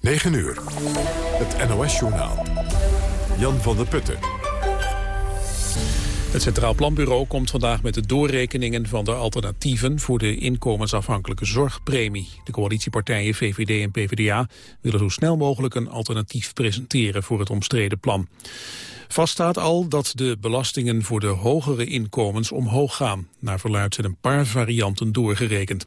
9 uur. Het NOS-journaal. Jan van der Putten. Het Centraal Planbureau komt vandaag met de doorrekeningen van de alternatieven voor de inkomensafhankelijke zorgpremie. De coalitiepartijen VVD en PvdA willen zo snel mogelijk een alternatief presenteren voor het omstreden plan. Vast staat al dat de belastingen voor de hogere inkomens omhoog gaan. Naar verluidt zijn een paar varianten doorgerekend.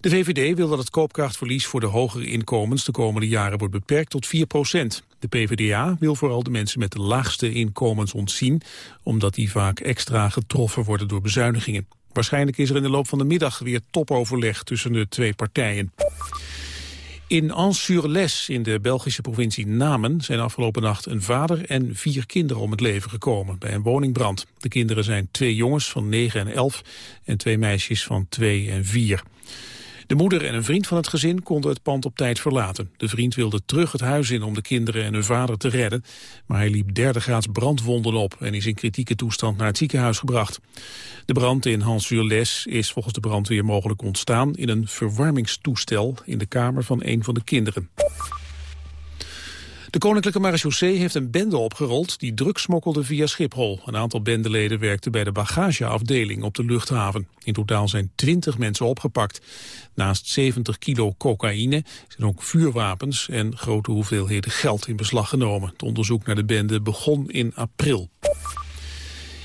De VVD wil dat het koopkrachtverlies voor de hogere inkomens de komende jaren wordt beperkt tot 4 procent. De PvdA wil vooral de mensen met de laagste inkomens ontzien, omdat die vaak extra getroffen worden door bezuinigingen. Waarschijnlijk is er in de loop van de middag weer topoverleg tussen de twee partijen. In Ans-sur-Les in de Belgische provincie Namen zijn afgelopen nacht een vader en vier kinderen om het leven gekomen bij een woningbrand. De kinderen zijn twee jongens van 9 en 11 en twee meisjes van 2 en 4. De moeder en een vriend van het gezin konden het pand op tijd verlaten. De vriend wilde terug het huis in om de kinderen en hun vader te redden. Maar hij liep derde graads brandwonden op en is in kritieke toestand naar het ziekenhuis gebracht. De brand in Hans-sur-Les is volgens de brandweer mogelijk ontstaan in een verwarmingstoestel in de kamer van een van de kinderen. De Koninklijke Marechaussee heeft een bende opgerold die drugs smokkelde via Schiphol. Een aantal bendeleden werkten bij de bagageafdeling op de luchthaven. In totaal zijn 20 mensen opgepakt. Naast 70 kilo cocaïne zijn ook vuurwapens en grote hoeveelheden geld in beslag genomen. Het onderzoek naar de bende begon in april.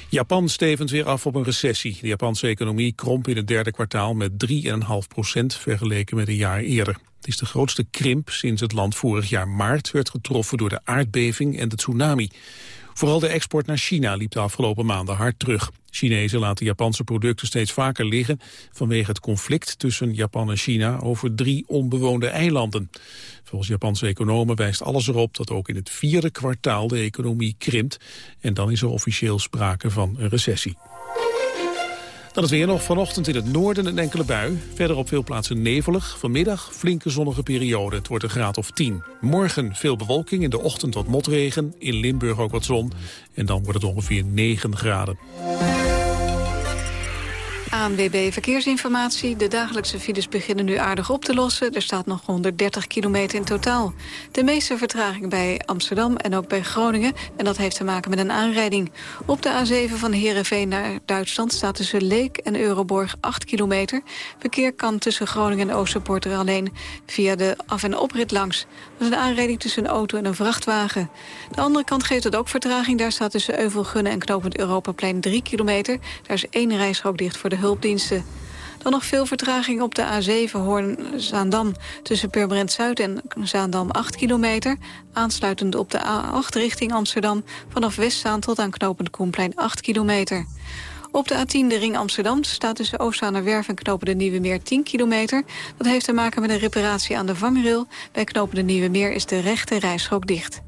Japan stevend weer af op een recessie. De Japanse economie kromp in het derde kwartaal met 3,5 procent vergeleken met een jaar eerder. Het is de grootste krimp sinds het land vorig jaar maart werd getroffen door de aardbeving en de tsunami. Vooral de export naar China liep de afgelopen maanden hard terug. Chinezen laten Japanse producten steeds vaker liggen vanwege het conflict tussen Japan en China over drie onbewoonde eilanden. Volgens Japanse economen wijst alles erop dat ook in het vierde kwartaal de economie krimpt en dan is er officieel sprake van een recessie. Dan het weer nog vanochtend in het noorden een enkele bui. Verder op veel plaatsen nevelig. Vanmiddag flinke zonnige periode. Het wordt een graad of 10. Morgen veel bewolking. In de ochtend wat motregen. In Limburg ook wat zon. En dan wordt het ongeveer 9 graden. ANWB Verkeersinformatie. De dagelijkse files beginnen nu aardig op te lossen. Er staat nog 130 kilometer in totaal. De meeste vertraging bij Amsterdam en ook bij Groningen. En dat heeft te maken met een aanrijding. Op de A7 van Heerenveen naar Duitsland staat tussen Leek en Euroborg 8 kilometer. Verkeer kan tussen Groningen en Oosterpoort er alleen via de af- en oprit langs. Dat is een aanrijding tussen een auto en een vrachtwagen. De andere kant geeft het ook vertraging. Daar staat tussen Euvelgunnen en Knopend Europaplein 3 kilometer. Daar is één rijstrook dicht voor de hulpdiensten. Dan nog veel vertraging op de A7 Hoorn-Zaandam... tussen Purmerend Zuid en Zaandam 8 kilometer. Aansluitend op de A8 richting Amsterdam... vanaf Westzaan tot aan Knopend Koenplein 8 kilometer. Op de A10 de ring Amsterdam staat tussen Oostzaanerwerf en Knopen de Nieuwe Meer 10 kilometer. Dat heeft te maken met een reparatie aan de vangrail. Bij Knopen de Nieuwe Meer is de rechte rijstrook dicht.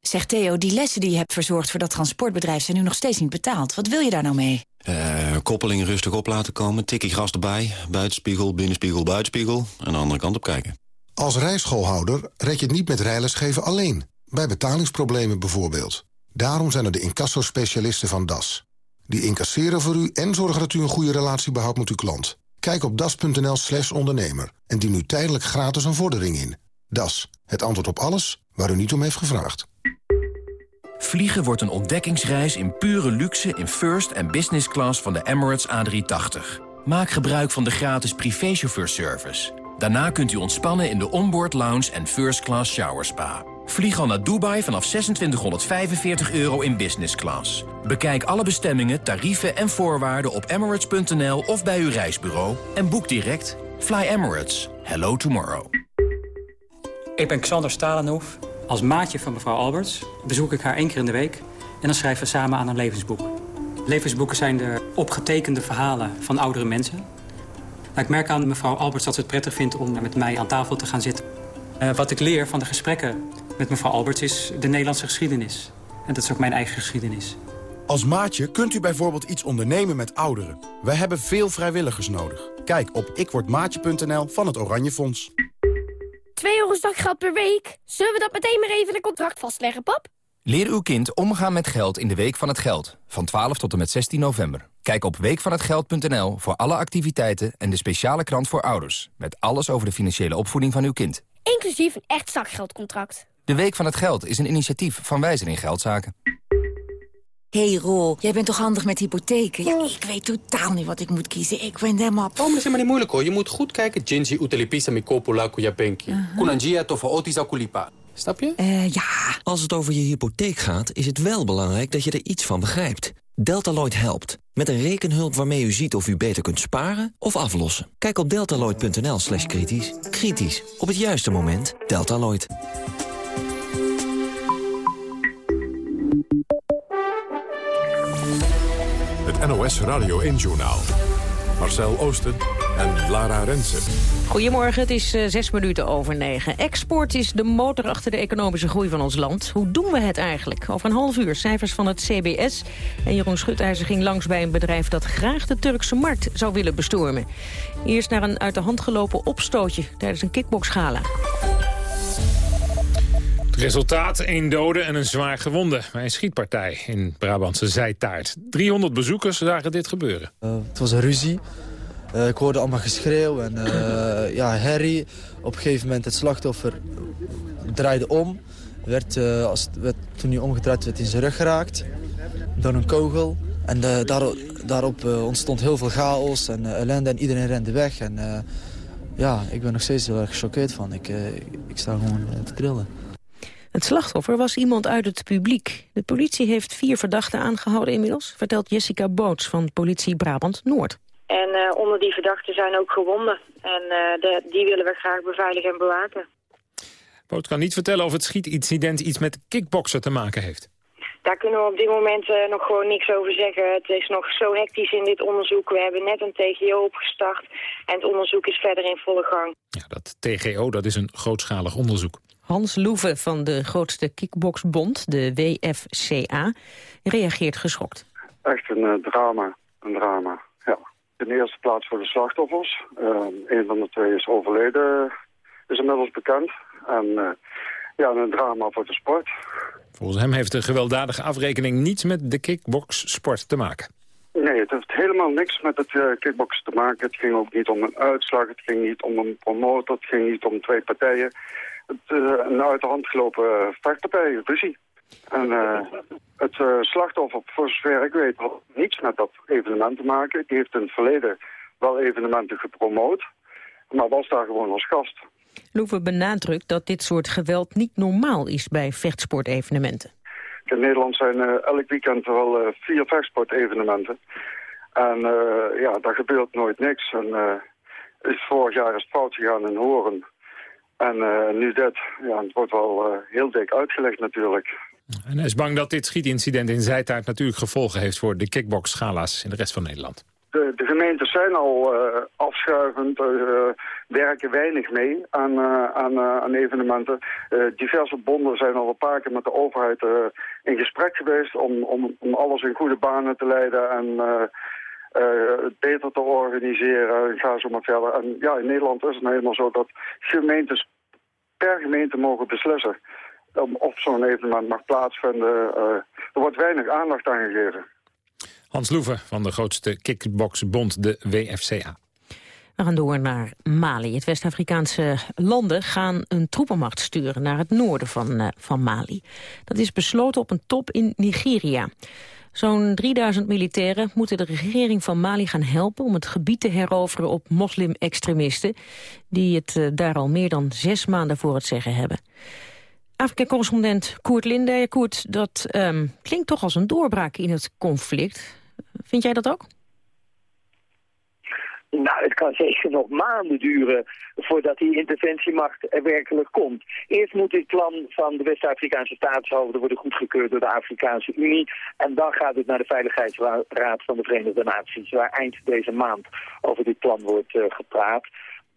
Zeg Theo, die lessen die je hebt verzorgd voor dat transportbedrijf... zijn nu nog steeds niet betaald. Wat wil je daar nou mee? Uh, koppeling rustig op laten komen, tikkie gras erbij... buitenspiegel, binnenspiegel, buitenspiegel... en de andere kant op kijken. Als rijschoolhouder red je het niet met rijlesgeven alleen. Bij betalingsproblemen bijvoorbeeld. Daarom zijn er de incassospecialisten van DAS. Die incasseren voor u en zorgen dat u een goede relatie behoudt met uw klant. Kijk op das.nl slash ondernemer en dien nu tijdelijk gratis een vordering in. DAS, het antwoord op alles waar u niet om heeft gevraagd. Vliegen wordt een ontdekkingsreis in pure luxe in first en business class van de Emirates A380. Maak gebruik van de gratis privéchauffeurservice. Daarna kunt u ontspannen in de onboard lounge en first class shower spa. Vlieg al naar Dubai vanaf 2645 euro in business class. Bekijk alle bestemmingen, tarieven en voorwaarden op emirates.nl of bij uw reisbureau en boek direct. Fly Emirates. Hello tomorrow. Ik ben Xander Stalenhoef. Als maatje van mevrouw Alberts bezoek ik haar één keer in de week... en dan schrijven we samen aan een levensboek. Levensboeken zijn de opgetekende verhalen van oudere mensen. Nou, ik merk aan mevrouw Alberts dat ze het prettig vindt om met mij aan tafel te gaan zitten. Uh, wat ik leer van de gesprekken met mevrouw Alberts is de Nederlandse geschiedenis. En dat is ook mijn eigen geschiedenis. Als maatje kunt u bijvoorbeeld iets ondernemen met ouderen. Wij hebben veel vrijwilligers nodig. Kijk op ikwordmaatje.nl van het Oranje Fonds. 2 euro zakgeld per week? Zullen we dat meteen maar even in een contract vastleggen, pap? Leer uw kind omgaan met geld in de Week van het Geld. Van 12 tot en met 16 november. Kijk op weekvanhetgeld.nl voor alle activiteiten en de speciale krant voor ouders. Met alles over de financiële opvoeding van uw kind. Inclusief een echt zakgeldcontract. De Week van het Geld is een initiatief van Wijzer in Geldzaken. hey Roel, jij bent toch handig met hypotheken? Ja, ik weet totaal niet wat ik moet kiezen. Ik ben helemaal... Oh, maar dat is helemaal niet moeilijk hoor. Je moet goed kijken. Jinji utelipisa mi kopula kuyapenki. Kunanjia tofo otisa kulipa. Snap je? Uh, ja. Als het over je hypotheek gaat, is het wel belangrijk dat je er iets van begrijpt. Deltaloid helpt. Met een rekenhulp waarmee u ziet of u beter kunt sparen of aflossen. Kijk op deltaloid.nl slash kritisch. Kritisch. Op het juiste moment. Deltaloid. NOS Radio 1 Journaal. Marcel Oosten en Lara Rensen. Goedemorgen, het is uh, zes minuten over negen. Export is de motor achter de economische groei van ons land. Hoe doen we het eigenlijk? Over een half uur cijfers van het CBS. En Jeroen Schutijzer ging langs bij een bedrijf dat graag de Turkse markt zou willen bestormen. Eerst naar een uit de hand gelopen opstootje tijdens een kickboxgala. Het resultaat, één dode en een zwaar gewonde bij een schietpartij in Brabantse Zijtaart. 300 bezoekers zagen dit gebeuren. Uh, het was een ruzie. Uh, ik hoorde allemaal geschreeuw en uh, ja, herrie. Op een gegeven moment het slachtoffer draaide om. Werd, als, werd, toen hij omgedraaid werd in zijn rug geraakt door een kogel. En daarop, daarop ontstond heel veel chaos en ellende en iedereen rende weg. En ja, ik ben nog steeds heel erg gechoqueerd van. Ik, ik sta gewoon te trillen. Het slachtoffer was iemand uit het publiek. De politie heeft vier verdachten aangehouden inmiddels... vertelt Jessica Boots van politie Brabant-Noord. En uh, onder die verdachten zijn ook gewonden. En uh, de, die willen we graag beveiligen en bewaken. Boots kan niet vertellen of het schietincident iets met kickboksen te maken heeft. Daar kunnen we op dit moment uh, nog gewoon niks over zeggen. Het is nog zo hectisch in dit onderzoek. We hebben net een TGO opgestart en het onderzoek is verder in volle gang. Ja, dat TGO dat is een grootschalig onderzoek. Hans Loeven van de grootste kickboxbond, de WFCA, reageert geschokt. Echt een uh, drama, een drama, ja. In de eerste plaats voor de slachtoffers. Uh, een van de twee is overleden, is inmiddels bekend. En uh, ja, een drama voor de sport. Volgens hem heeft de gewelddadige afrekening niets met de kickboxsport te maken. Nee, het heeft helemaal niks met het uh, kickboksen te maken. Het ging ook niet om een uitslag, het ging niet om een promotor, het ging niet om twee partijen het, uh, een uit de hand gelopen vechtpartij, ruzie. En het slachtoffer, voor zover ik weet, had niets met dat evenement te maken. Die heeft in het verleden wel evenementen gepromoot, maar was daar gewoon als gast. Loeven benadrukt dat dit soort geweld niet normaal is bij vechtsportevenementen. In Nederland zijn uh, elk weekend wel uh, vier vechtsportevenementen. En uh, ja, daar gebeurt nooit niks. En is vorig jaar is fout gegaan in Horen. En nu dat, ja, het wordt wel heel dik uitgelegd natuurlijk. En hij is bang dat dit schietincident in Zijtaart natuurlijk gevolgen heeft voor de kickbox-schala's in de rest van Nederland. De, gemeentes zijn al uh, afschuivend, werken weinig mee aan, aan, aan evenementen. diverse bonden zijn al een paar keer met de overheid in gesprek geweest om, om, om alles in goede banen te leiden en uh, beter te organiseren. Ga zo maar verder. En ja, in Nederland is het nou helemaal zo dat gemeentes per gemeente mogen beslissen um, of zo'n evenement mag plaatsvinden. Er wordt weinig aandacht aan gegeven. Hans Loeven van de grootste kickboxbond, de WFCA. We gaan door naar Mali. Het West-Afrikaanse landen gaan een troepenmacht sturen naar het noorden van, uh, van Mali. Dat is besloten op een top in Nigeria. Zo'n 3000 militairen moeten de regering van Mali gaan helpen... om het gebied te heroveren op moslim-extremisten... die het uh, daar al meer dan zes maanden voor het zeggen hebben. Afrika-correspondent Koert Linde. Koert, dat um, klinkt toch als een doorbraak in het conflict. Vind jij dat ook? Nou, het kan zeker nog maanden duren voordat die interventiemacht er werkelijk komt. Eerst moet dit plan van de West-Afrikaanse staatshoofden worden goedgekeurd door de Afrikaanse Unie. En dan gaat het naar de Veiligheidsraad van de Verenigde Naties, waar eind deze maand over dit plan wordt uh, gepraat.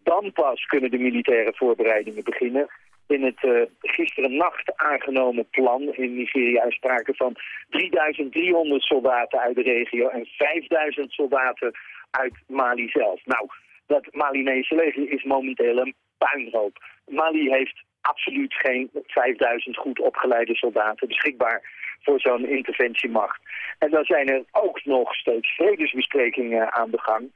Dan pas kunnen de militaire voorbereidingen beginnen in het uh, gisteren nacht aangenomen plan in Nigeria is sprake van 3300 soldaten uit de regio en 5000 soldaten uit Mali zelf. Nou, dat Malinese leger is momenteel een puinhoop. Mali heeft absoluut geen 5000 goed opgeleide soldaten beschikbaar voor zo'n interventiemacht. En dan zijn er ook nog steeds vredesbesprekingen aan de gang.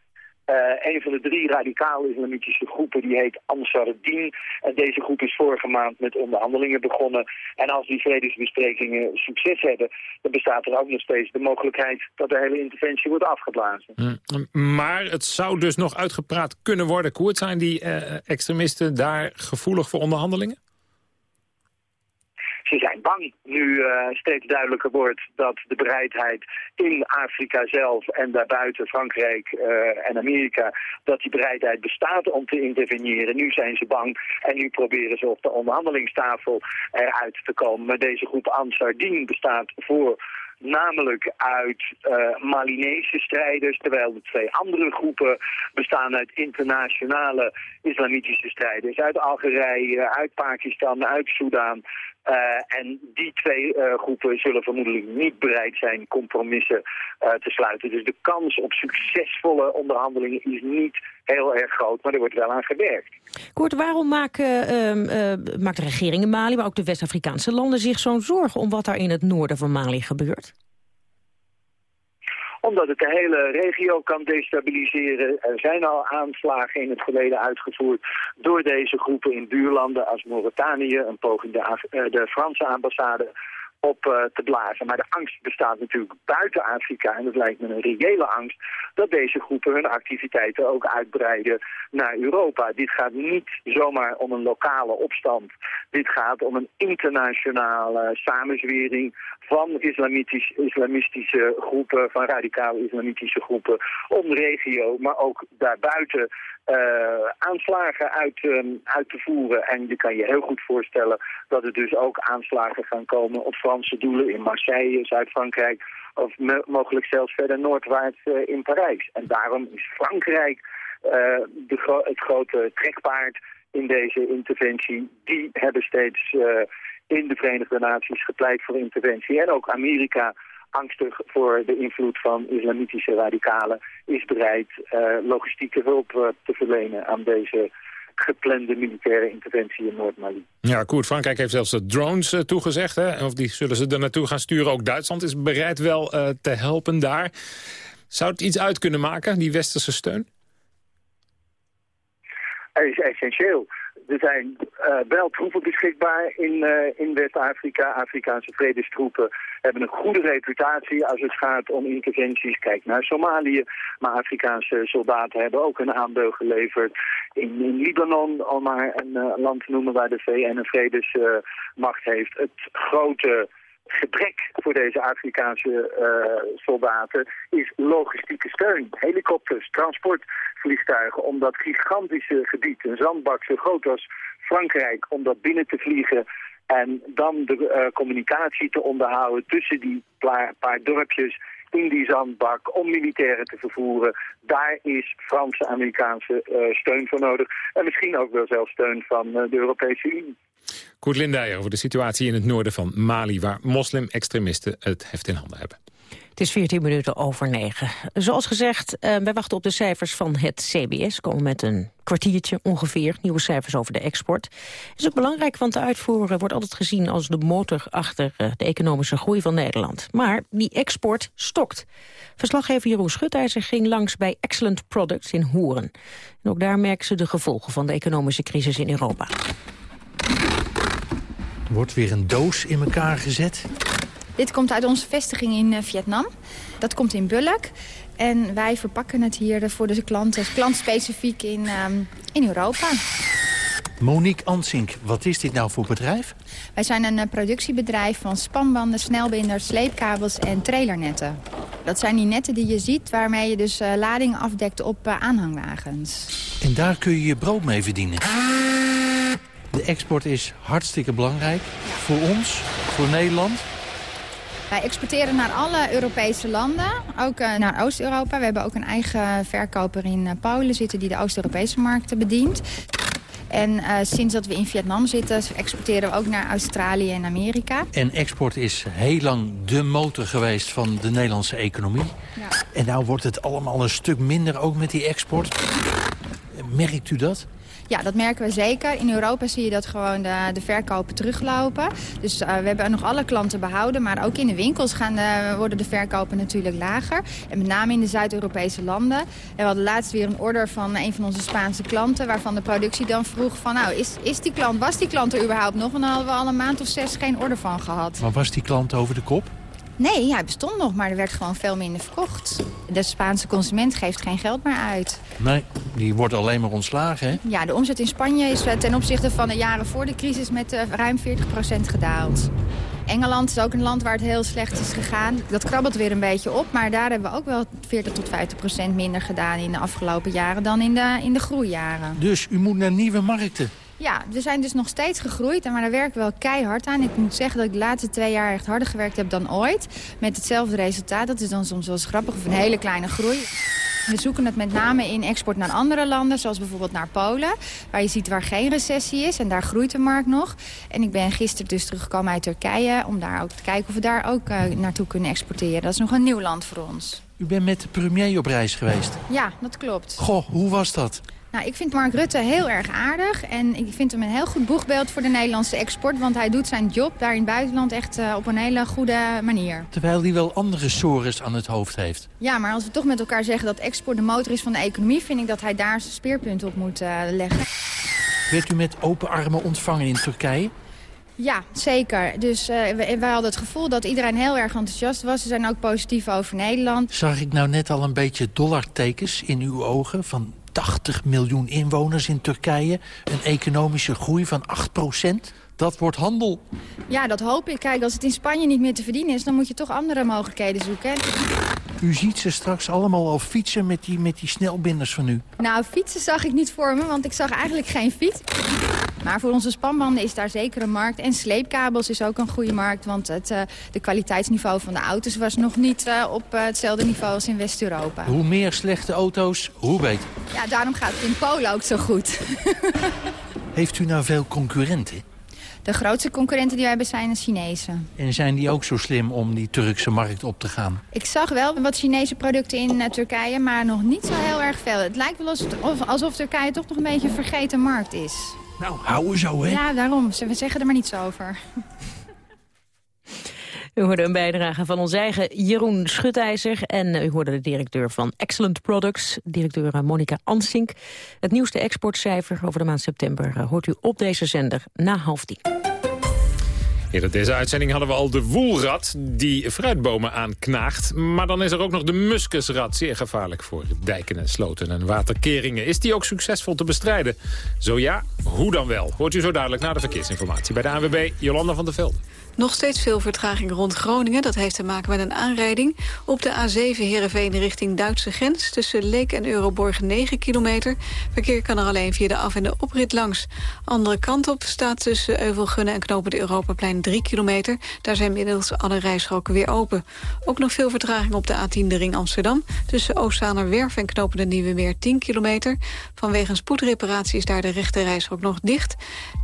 Uh, een van de drie radicaal-islamitische groepen die heet Ansar Din. En deze groep is vorige maand met onderhandelingen begonnen. En als die vredesbesprekingen succes hebben, dan bestaat er ook nog steeds de mogelijkheid dat de hele interventie wordt afgeblazen. Mm, maar het zou dus nog uitgepraat kunnen worden. Koert, zijn die uh, extremisten daar gevoelig voor onderhandelingen? Ze zijn bang nu uh, steeds duidelijker wordt dat de bereidheid in Afrika zelf en daarbuiten Frankrijk uh, en Amerika, dat die bereidheid bestaat om te interveneren. Nu zijn ze bang en nu proberen ze op de onderhandelingstafel eruit te komen. Maar deze groep Ansar Dine bestaat voor namelijk uit uh, Malinese strijders, terwijl de twee andere groepen bestaan uit internationale islamitische strijders. Uit Algerije, uit Pakistan, uit Soudaan. Uh, en die twee uh, groepen zullen vermoedelijk niet bereid zijn compromissen te sluiten. Dus de kans op succesvolle onderhandelingen is niet heel erg groot, maar er wordt wel aan gewerkt. Kort, waarom maken, uh, maakt de regering in Mali, maar ook de West-Afrikaanse landen zich zo'n zorgen om wat daar in het noorden van Mali gebeurt? Omdat het de hele regio kan destabiliseren. Er zijn al aanslagen in het verleden uitgevoerd door deze groepen in buurlanden als Mauritanië, een poging de, de Franse ambassade op uh, te blazen. Maar de angst bestaat natuurlijk buiten Afrika. En het lijkt me een reële angst dat deze groepen hun activiteiten ook uitbreiden naar Europa. Dit gaat niet zomaar om een lokale opstand. Dit gaat om een internationale samenzwering van islamitisch, islamistische groepen, van radicale islamitische groepen om de regio, maar ook daarbuiten uh, aanslagen uit, um, uit te voeren. En je kan je heel goed voorstellen dat er dus ook aanslagen gaan komen op Franse doelen in Marseille, Zuid-Frankrijk, of mogelijk zelfs verder noordwaarts uh, in Parijs. En daarom is Frankrijk uh, de gro het grote trekpaard in deze interventie. Die hebben steeds in de Verenigde Naties gepleit voor interventie. En ook Amerika angstig voor de invloed van islamitische radicalen... is bereid uh, logistieke hulp uh, te verlenen aan deze geplande militaire interventie in Noord-Mali. Ja, Koert, Frankrijk heeft zelfs de drones uh, toegezegd. Hè? Of die zullen ze er naartoe gaan sturen. Ook Duitsland is bereid wel te helpen daar. Zou het iets uit kunnen maken, die westerse steun? Het is essentieel. Er zijn uh, wel troepen beschikbaar in, uh, in West-Afrika. Afrikaanse vredestroepen hebben een goede reputatie als het gaat om interventies. Kijk naar Somalië. Maar Afrikaanse soldaten hebben ook een aandeel geleverd in, Libanon. Om maar een uh, land te noemen waar de VN een vredesmacht heeft. Het grote gebrek voor deze Afrikaanse uh, soldaten is logistieke steun. Helikopters, transportvliegtuigen om dat gigantische gebied, een zandbak zo groot als Frankrijk, om dat binnen te vliegen en dan de uh, communicatie te onderhouden tussen die paar, dorpjes in die zandbak om militairen te vervoeren. Daar is Franse-Amerikaanse uh, steun voor nodig. En misschien ook wel zelfs steun van de Europese Unie. Koert Lindijer over de situatie in het noorden van Mali... waar moslim-extremisten het heft in handen hebben. Het is 14 minuten over negen. Zoals gezegd, uh, wij wachten op de cijfers van het CBS. Komen met een kwartiertje ongeveer, nieuwe cijfers over de export. is ook belangrijk, want de uitvoer wordt altijd gezien als de motor achter uh, de economische groei van Nederland. Maar die export stokt. Verslaggever Jeroen Schutijzer ging langs bij Excellent Products in Hoeren. En ook daar merken ze de gevolgen van de economische crisis in Europa. Wordt weer een doos in elkaar gezet. Dit komt uit onze vestiging in uh, Vietnam. Dat komt in Bulk. En wij verpakken het hier voor de klanten, klantspecifiek in, um, in Europa. Monique Ansink, wat is dit nou voor bedrijf? Wij zijn een uh, productiebedrijf van spanbanden, snelbinders, sleepkabels en trailernetten. Dat zijn die netten die je ziet waarmee je dus lading afdekt op aanhangwagens. En daar kun je je brood mee verdienen? De export is hartstikke belangrijk voor ons, voor Nederland. Wij exporteren naar alle Europese landen, ook uh, naar Oost-Europa. We hebben ook een eigen verkoper in uh, Polen zitten die de Oost-Europese markten bedient. En uh, sinds dat we in Vietnam zitten, exporteren we ook naar Australië en Amerika. En export is heel lang de motor geweest van de Nederlandse economie. Ja. En nou wordt het allemaal een stuk minder ook met die export. Merkt u dat? Ja, dat merken we zeker. In Europa zie je dat gewoon de, verkopen teruglopen. Dus uh, we hebben nog alle klanten behouden. Maar ook in de winkels gaan de, worden de verkopen natuurlijk lager. En met name in de Zuid-Europese landen. En we hadden laatst weer een order van een van onze Spaanse klanten... waarvan de productie dan vroeg van... nou, is, is die klant, was die klant er überhaupt nog? En dan hadden we al een maand of zes geen order van gehad. Maar was die klant over de kop? Nee, hij bestond nog, maar er werd gewoon veel minder verkocht. De Spaanse consument geeft geen geld meer uit. Nee, die wordt alleen maar ontslagen, hè? Ja, de omzet in Spanje is eh, ten opzichte van de jaren voor de crisis met uh, ruim 40% gedaald. Engeland is ook een land waar het heel slecht is gegaan. Dat krabbelt weer een beetje op, maar daar hebben we ook wel 40 tot 50 procent minder gedaan in de afgelopen jaren dan in de, in de groeijaren. Dus u moet naar nieuwe markten? Ja, we zijn dus nog steeds gegroeid, maar daar werken we wel keihard aan. Ik moet zeggen dat ik de laatste twee jaar echt harder gewerkt heb dan ooit. Met hetzelfde resultaat. Dat is dan soms wel eens grappig of een hele kleine groei. We zoeken het met name in export naar andere landen, zoals bijvoorbeeld naar Polen. Waar je ziet waar geen recessie is en daar groeit de markt nog. En ik ben gisteren dus teruggekomen uit Turkije om daar ook te kijken of we daar ook uh, naartoe kunnen exporteren. Dat is nog een nieuw land voor ons. U bent met de premier op reis geweest? Ja, dat klopt. Goh, hoe was dat? Nou, ik vind Mark Rutte heel erg aardig. En ik vind hem een heel goed boegbeeld voor de Nederlandse export. Want hij doet zijn job daar in het buitenland echt uh, op een hele goede manier. Terwijl hij wel andere sores aan het hoofd heeft. Ja, maar als we toch met elkaar zeggen dat export de motor is van de economie... vind ik dat hij daar zijn speerpunt op moet uh, leggen. Werd u met open armen ontvangen in Turkije? Ja, zeker. Dus uh, wij hadden het gevoel dat iedereen heel erg enthousiast was. Ze zijn ook positief over Nederland. Zag ik nou net al een beetje dollartekens in uw ogen... van 80 miljoen inwoners in Turkije. Een economische groei van 8 procent. Dat wordt handel. Ja, dat hoop ik. Kijk, als het in Spanje niet meer te verdienen is... dan moet je toch andere mogelijkheden zoeken. U ziet ze straks allemaal al fietsen met die, met die snelbinders van u. Nou, fietsen zag ik niet voor me, want ik zag eigenlijk geen fiets. Maar voor onze spanbanden is daar zeker een markt. En sleepkabels is ook een goede markt, want het uh, de kwaliteitsniveau van de auto's was nog niet uh, op uh, hetzelfde niveau als in West-Europa. Hoe meer slechte auto's, hoe beter. Ja, daarom gaat het in Polen ook zo goed. Heeft u nou veel concurrenten? De grootste concurrenten die we hebben zijn de Chinezen. En zijn die ook zo slim om die Turkse markt op te gaan? Ik zag wel wat Chinese producten in uh, Turkije, maar nog niet zo heel erg veel. Het lijkt wel alsof, alsof Turkije toch nog een beetje een vergeten markt is. Nou, houden zo, hè? Ja, daarom. We zeggen er maar niets over. U hoorde een bijdrage van ons eigen Jeroen Schutijzer. En u hoorde de directeur van Excellent Products, directeur Monica Ansink. Het nieuwste exportcijfer over de maand september hoort u op deze zender na half tien. In deze uitzending hadden we al de woelrat die fruitbomen aanknaagt. Maar dan is er ook nog de muskusrat, zeer gevaarlijk voor dijken en sloten en waterkeringen. Is die ook succesvol te bestrijden? Zo ja, hoe dan wel? Hoort u zo duidelijk na de verkeersinformatie bij de ANWB Jolanda van der Velde. Nog steeds veel vertraging rond Groningen. Dat heeft te maken met een aanrijding. Op de A7 Heerenveen richting Duitse grens. Tussen Leek en Euroborg 9 kilometer. Verkeer kan er alleen via de af- en de oprit langs. Andere kant op staat tussen Euvelgunnen en Knopen de Europaplein 3 kilometer. Daar zijn inmiddels alle rijstroken weer open. Ook nog veel vertraging op de A10 de ring Amsterdam. Tussen Oostzaanerwerf en Knopen de Nieuwe Meer 10 kilometer. Vanwege een spoedreparatie is daar de rechte rijstrook nog dicht.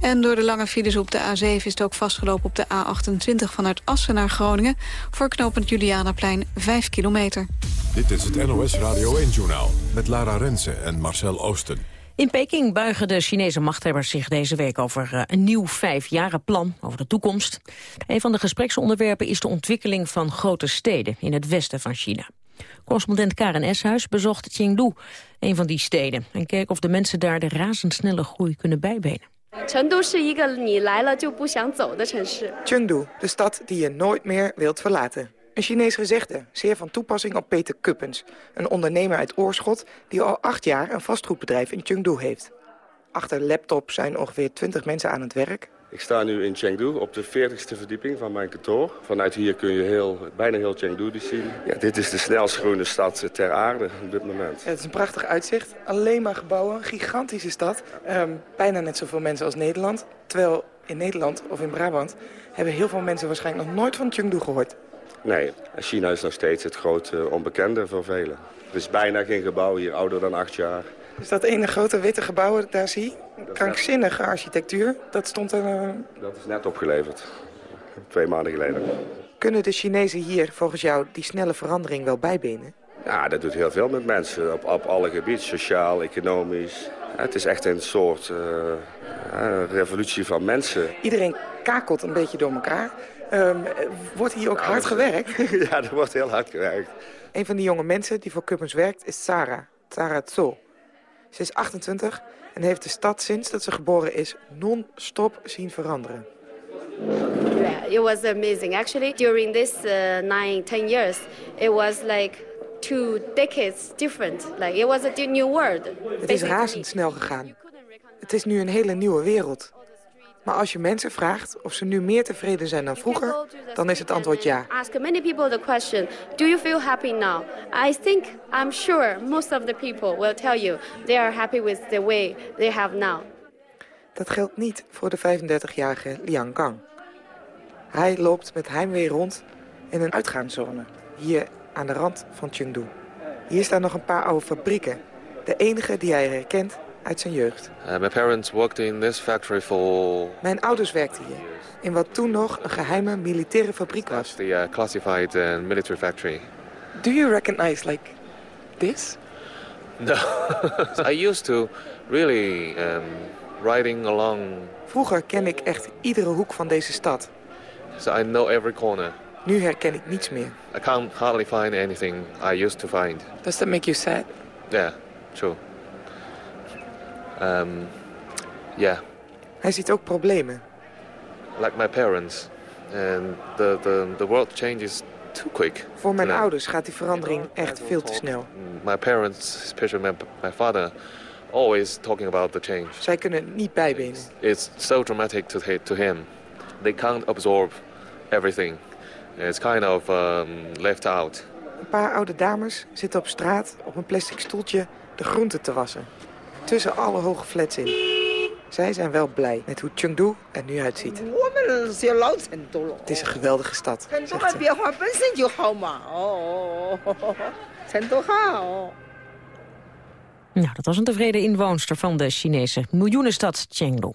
En door de lange files op de A7 is het ook vastgelopen op de A8 28 vanuit Assen naar Groningen... voor knooppunt Julianaplein 5 kilometer. Dit is het NOS Radio 1-journaal met Lara Rensen en Marcel Oosten. In Peking buigen de Chinese machthebbers zich deze week over uh, een nieuw vijfjarenplan over de toekomst. Een van de gespreksonderwerpen is de ontwikkeling van grote steden in het westen van China. Correspondent Karen Eshuis bezocht Chengdu, een van die steden, en keek of de mensen daar de razendsnelle groei kunnen bijbenen. Chengdu, de stad die je nooit meer wilt verlaten. Een Chinees gezegde, zeer van toepassing op Peter Kuppens... een ondernemer uit Oorschot die al acht jaar een vastgoedbedrijf in Chengdu heeft. Achter laptop zijn ongeveer 20 mensen aan het werk. Ik sta nu in Chengdu op de 40ste verdieping van mijn kantoor. Vanuit hier kun je heel, bijna heel Chengdu dus zien. Ja, dit is de snelst groeiende stad ter aarde op dit moment. Ja, het is een prachtig uitzicht. Alleen maar gebouwen. Een gigantische stad. Um, bijna net zoveel mensen als Nederland. Terwijl in Nederland of in Brabant hebben heel veel mensen waarschijnlijk nog nooit van Chengdu gehoord. Nee, China is nog steeds het grote onbekende voor velen. Er is bijna geen gebouw hier ouder dan acht jaar. Dus dat ene grote witte gebouw dat ik daar zie, krankzinnige architectuur, dat stond er... Uh... Dat is net opgeleverd, twee maanden geleden. Kunnen de Chinezen hier volgens jou die snelle verandering wel bijbenen? Ja, dat doet heel veel met mensen, op, op alle gebieden, sociaal, economisch. Het is echt een soort uh, revolutie van mensen. Iedereen kakelt een beetje door elkaar. Um, wordt hier ook hard gewerkt? ja, er wordt heel hard gewerkt. Een van die jonge mensen die voor Cubbins werkt is Sarah. Sarah Tso. Ze is 28 en heeft de stad sinds dat ze geboren is non-stop zien veranderen. Yeah, it was amazing. Actually, during this uh, nine, ten years, it was like two decades different. Like it was a new world. Het is razendsnel gegaan. Het is nu een hele nieuwe wereld. Maar als je mensen vraagt of ze nu meer tevreden zijn dan vroeger, dan is het antwoord ja. Ask many people the question, do you feel happy now? I think, I'm sure most of the people will tell you they are happy with the way they have now. Dat geldt niet voor de 35-jarige Liang Gang. Hij loopt met heimwee rond in een uitgaanszone, hier aan de rand van Chengdu. Hier staan nog een paar oude fabrieken. De enige die hij herkent uit zijn jeugd. Uh, my parents worked in this factory for... Mijn ouders werkten hier, in wat toen nog een geheime militaire fabriek was. The uh, classified uh, military factory. Do you recognize like this? No, I used to really um, riding along. Vroeger ken ik echt iedere hoek van deze stad. So I know every corner. Nu herken ik niets meer. I can't hardly find anything I used to find. Does that make you sad? Yeah, true. Um, yeah. Hij ziet ook problemen. Like my parents. And the, the, the world changes too quick. Voor mijn ouders gaat die verandering echt veel te snel. My parents, especially my, my father, always talking about the change. Zij kunnen het niet bijbenen. It's so dramatic to, to him. They can't absorb everything. It's kind of um, left out. Een paar oude dames zitten op straat op een plastic stoeltje de groenten te wassen. Tussen alle hoge flats in. Zij zijn wel blij met hoe Chengdu er nu uitziet. Het is een geweldige stad. Nou, dat was een tevreden inwoonster van de Chinese miljoenenstad Chengdu.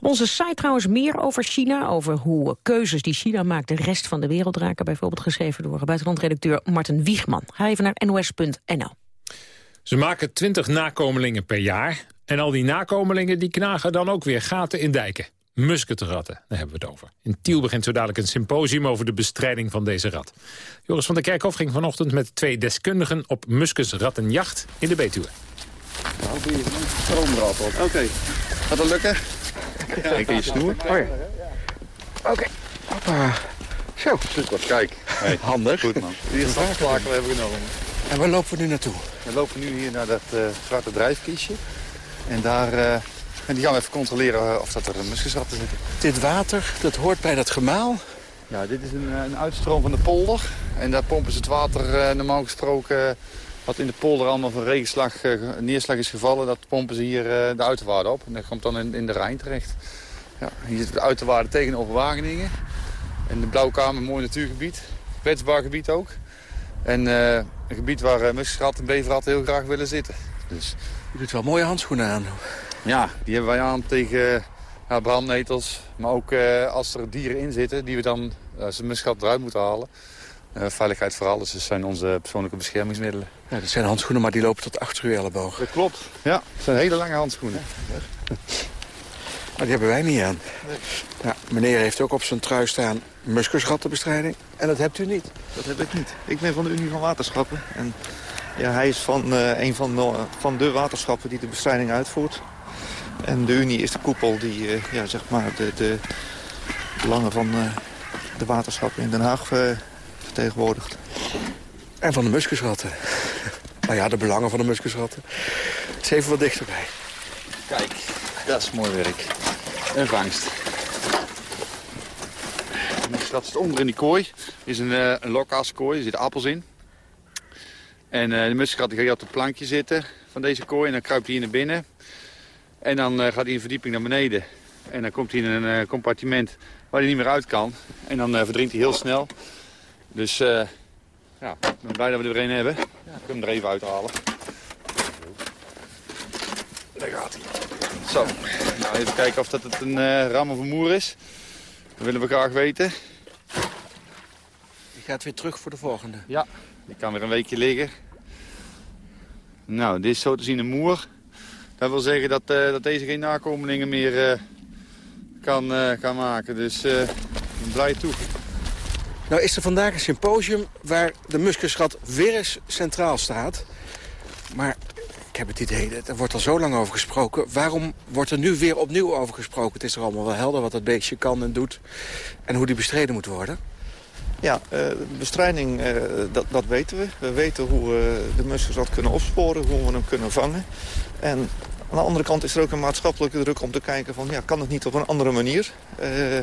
Onze site trouwens meer over China, over hoe keuzes die China maakt de rest van de wereld raken. Bijvoorbeeld geschreven door buitenlandredacteur Martin Wiegman. Ga even naar nos.nl. Ze maken twintig nakomelingen per jaar. En al die nakomelingen die knagen dan ook weer gaten in dijken. Musketratten, daar hebben we het over. In Tiel begint zo dadelijk een symposium over de bestrijding van deze rat. Joris van der Kerkhof ging vanochtend met twee deskundigen op muskusrattenjacht in de Betuwe. Nou, doe je een stroomrad op. Oké. Gaat dat lukken? Kijk in je snoer. Oh ja. Oké. Hoppa. Zo. Super, kijk. Hey. Handig. Goed man. Die afslaken hebben we genomen. En waar lopen we nu naartoe? We lopen nu hier naar dat uh, zwarte drijfkistje. En daar uh, en die gaan we even controleren of dat er muskusratten zitten. Dit water, dat hoort bij dat gemaal? Ja, dit is een, een uitstroom van de polder. En daar pompen ze het water normaal gesproken... wat in de polder allemaal van regenslag, neerslag is gevallen... dat pompen ze hier de uiterwaarde op. En dat komt dan in, in de Rijn terecht. Ja, hier zit de uiterwaarde tegenover Wageningen. En de Blauwkamer, mooi natuurgebied. Kwetsbaar gebied ook. En uh, een gebied waar uh, en beverrat heel graag willen zitten. Dus... Je doet wel mooie handschoenen aan. Ja, die hebben wij aan tegen ja, brandnetels. Maar ook uh, als er dieren in zitten die we dan als muskrat eruit moeten halen. veiligheid voor alles, dus zijn onze persoonlijke beschermingsmiddelen. Ja, dat zijn handschoenen, maar die lopen tot achter uw elleboog. Dat klopt. Ja, het zijn hele lange handschoenen. Ja, maar die hebben wij niet aan. Nee. Ja, meneer heeft ook op zijn trui staan muskusrattenbestrijding. En dat hebt u niet? Dat heb ik niet. Ik ben van de Unie van Waterschappen. En ja, hij is van uh, een van de, van de waterschappen die de bestrijding uitvoert. En de Unie is de koepel die uh, ja, zeg maar de, de belangen van uh, de waterschappen in Den Haag vertegenwoordigt. En van de muskusratten. nou ja, de belangen van de muskusratten. Het is even wat dichterbij. Kijk, dat is mooi werk. Een vangst. Dat is onder in die kooi. is een, uh, een lokaskooi, er zitten appels in. En uh, de muskrat gaat op het plankje zitten van deze kooi. En dan kruipt hij naar binnen. En dan uh, gaat hij een verdieping naar beneden. En dan komt hij in een compartiment waar hij niet meer uit kan. En dan verdrinkt hij heel snel. Dus ja, ik ben blij dat we er een hebben. Ja, ik kan hem er even uithalen. Daar gaat hij. Zo, nou, even kijken of dat het een uh, ram of een moer is. Dat willen we graag weten. Die gaat weer terug voor de volgende. Ja, die kan weer een weekje liggen. Nou, dit is zo te zien een moer. Dat wil zeggen dat, dat deze geen nakomelingen meer kan, kan maken. Dus blij toe. Nou is er vandaag een symposium waar de muskusrat weer eens centraal staat. Maar heb het idee, er wordt al zo lang over gesproken. Waarom wordt er nu weer opnieuw over gesproken? Het is er allemaal wel helder wat dat beestje kan en doet. En hoe die bestreden moet worden. Ja, uh, bestrijding, uh, dat, dat weten we. We weten hoe we de muskusrat kunnen opsporen, hoe we hem kunnen vangen. En aan de andere kant is er ook een maatschappelijke druk om te kijken van... Ja, kan het niet op een andere manier? Uh,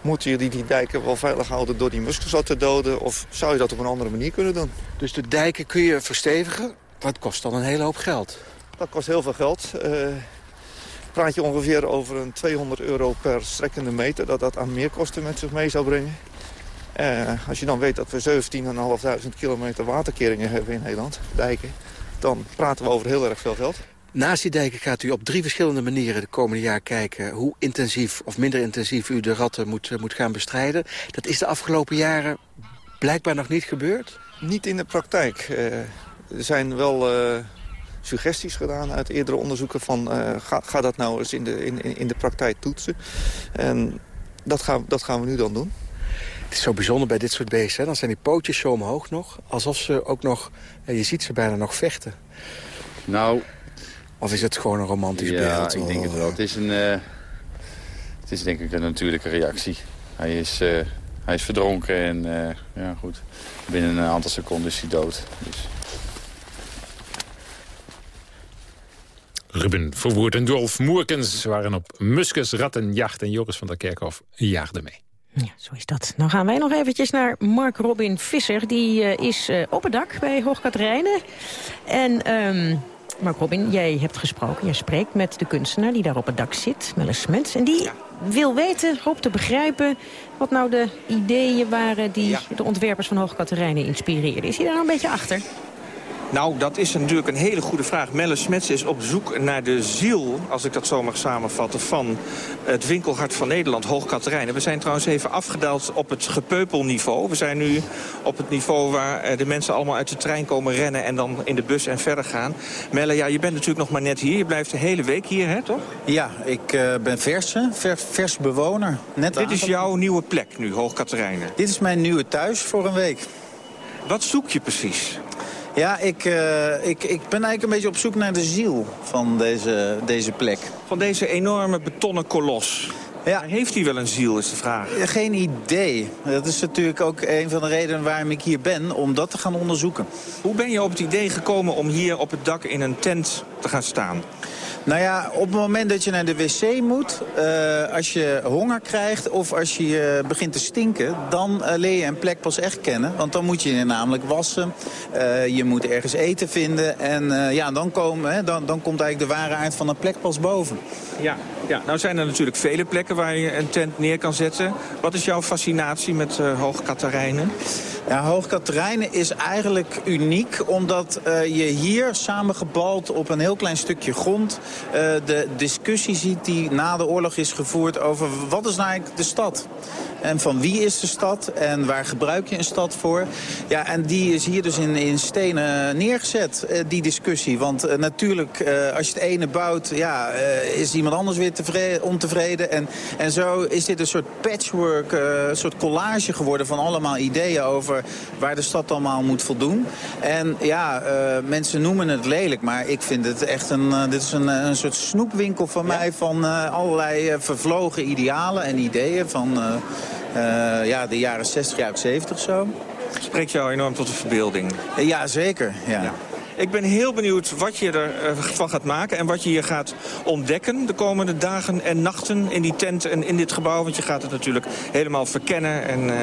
moeten jullie die dijken wel veilig houden door die muskusrat te doden? Of zou je dat op een andere manier kunnen doen? Dus de dijken kun je verstevigen, het kost dan een hele hoop geld. Dat kost heel veel geld. Uh, praat je ongeveer over een 200 euro per strekkende meter... dat dat aan meer kosten met zich mee zou brengen. Uh, als je dan weet dat we 17.500 kilometer waterkeringen hebben in Nederland, dijken... dan praten we over heel erg veel geld. Naast die dijken gaat u op drie verschillende manieren de komende jaar kijken... hoe intensief of minder intensief u de ratten moet, moet gaan bestrijden. Dat is de afgelopen jaren blijkbaar nog niet gebeurd? Niet in de praktijk. Uh, er zijn wel uh, suggesties gedaan uit eerdere onderzoeken... van uh, ga, ga, dat nou eens in de, in, in de praktijk toetsen. En dat gaan, dat gaan we nu dan doen. Het is zo bijzonder bij dit soort beesten. Hè? Dan zijn die pootjes zo omhoog nog. Alsof ze ook nog... je ziet ze bijna nog vechten. Nou, of is het gewoon een romantisch ja, beeld? Ja, ik denk het wel. Het is, een, uh, het is denk ik een natuurlijke reactie. Hij is, uh, hij is verdronken en uh, ja, goed. binnen een aantal seconden is hij dood. Dus. Ruben Verwoerd en Dolf Moerkens waren op Muskus, Rattenjacht en Joris van der Kerkhof jaagden mee. Ja, zo is dat. Nou gaan wij nog eventjes naar Mark Robin Visser. Die uh, is uh, op het dak bij Hoogkaterijnen. En um, Mark Robin, jij hebt gesproken, jij spreekt met de kunstenaar die daar op het dak zit, Melle Smets. En die wil weten, hoopt te begrijpen wat nou de ideeën waren die de ontwerpers van Hoogkaterijnen inspireerden. Is hij daar nou een beetje achter? Nou, dat is natuurlijk een hele goede vraag. Melle Smets is op zoek naar de ziel, als ik dat zo mag samenvatten... van het winkelhart van Nederland, Hoogkaterijnen. We zijn trouwens even afgedaald op het gepeupelniveau. We zijn nu op het niveau waar eh, de mensen allemaal uit de trein komen rennen... en dan in de bus en verder gaan. Melle, ja, je bent natuurlijk nog maar net hier. Je blijft de hele week hier, hè, toch? Ja, ik uh, ben verse, vers, vers bewoner. Net Dit is jouw nieuwe plek nu, Hoogkaterijnen? Dit is mijn nieuwe thuis voor een week. Wat zoek je precies? Ja, ik, uh, ik, ik ben eigenlijk een beetje op zoek naar de ziel van deze, deze plek. Van deze enorme betonnen kolos. Ja. Heeft hij wel een ziel, is de vraag. Geen idee. Dat is natuurlijk ook een van de redenen waarom ik hier ben, om dat te gaan onderzoeken. Hoe ben je op het idee gekomen om hier op het dak in een tent te gaan staan? Nou ja, op het moment dat je naar de wc moet, uh, als je honger krijgt of als je uh, begint te stinken, dan uh, leer je een plek pas echt kennen. Want dan moet je je namelijk wassen, je moet ergens eten vinden en ja, dan, komen, hè, dan, dan komt eigenlijk de ware aard van een plek pas boven. Ja, ja, nou zijn er natuurlijk vele plekken waar je een tent neer kan zetten. Wat is jouw fascinatie met Hoogkaterijnen? Ja, Hoogkaterijnen is eigenlijk uniek omdat je hier samengebald op een heel klein stukje grond uh, de discussie ziet die na de oorlog is gevoerd over wat is nou eigenlijk de stad. En van wie is de stad en waar gebruik je een stad voor? Ja, en die is hier dus in, in stenen neergezet, uh, die discussie. Want uh, natuurlijk, als je het ene bouwt, ja, is iemand anders weer tevreden, ontevreden. En, en zo is dit een soort patchwork, een soort collage geworden van allemaal ideeën over waar de stad allemaal moet voldoen. En ja, mensen noemen het lelijk, maar ik vind het echt een, dit is een, een soort snoepwinkel van ja. mij van allerlei vervlogen idealen en ideeën van ja, de jaren 60, jaren 70 zo. Spreekt jou enorm tot de verbeelding? Ja, zeker. Ja. ja. Ik ben heel benieuwd wat je ervan gaat maken en wat je hier gaat ontdekken de komende dagen en nachten in die tent en in dit gebouw. Want je gaat het natuurlijk helemaal verkennen en uh,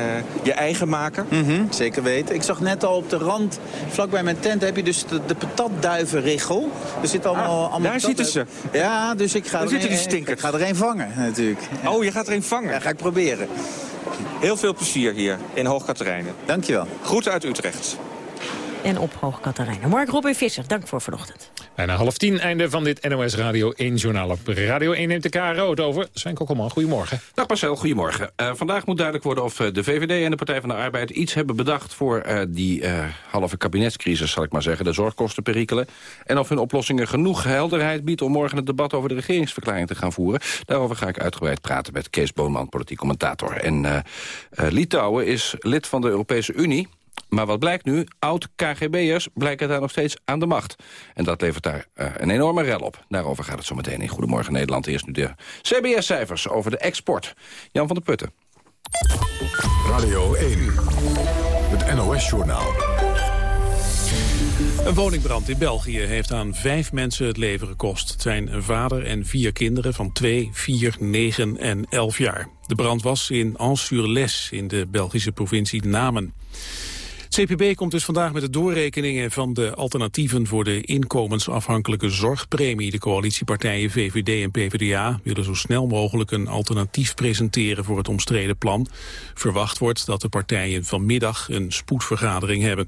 je eigen maken. Mm -hmm, zeker weten. Ik zag net al op de rand, vlakbij mijn tent, heb je dus de, de. Er zit allemaal, ah, allemaal daar zitten ze. Ja, dus ik ga, daar er, zitten die stinkers. ik ga er een vangen natuurlijk. Ja. Oh, je gaat er een vangen? Ja, ga ik proberen. Heel veel plezier hier in Hoogkaterijnen. Dankjewel. Groeten uit Utrecht en op Hoog Katerijnen. Mark Robin Visser, dank voor vanochtend. Bijna half tien, einde van dit NOS Radio 1 journaal op Radio 1 neemt de KRO het over. Sven Kokkelman, goedemorgen. Dag Marcel, goedemorgen. Uh, vandaag moet duidelijk worden of uh, de VVD en de Partij van de Arbeid iets hebben bedacht voor uh, die halve kabinetscrisis, zal ik maar zeggen, de zorgkostenperikelen. En of hun oplossingen genoeg helderheid biedt om morgen het debat over de regeringsverklaring te gaan voeren. Daarover ga ik uitgebreid praten met Kees Boonman, politiek commentator. En Litouwen is lid van de Europese Unie. Maar wat blijkt nu? Oud-KGB'ers blijken daar nog steeds aan de macht. En dat levert daar uh, een enorme rel op. Daarover gaat het zo meteen in Goedemorgen Nederland. Eerst nu de CBS-cijfers over de export. Jan van der Putten. Radio 1, het NOS-journaal. Een woningbrand in België heeft aan vijf mensen het leven gekost. Het zijn een vader en vier kinderen van 2, 4, 9 en 11 jaar. De brand was in Ans-sur-Les in de Belgische provincie Namen. CPB komt dus vandaag met de doorrekeningen van de alternatieven voor de inkomensafhankelijke zorgpremie. De coalitiepartijen VVD en PvdA willen zo snel mogelijk een alternatief presenteren voor het omstreden plan. Verwacht wordt dat de partijen vanmiddag een spoedvergadering hebben.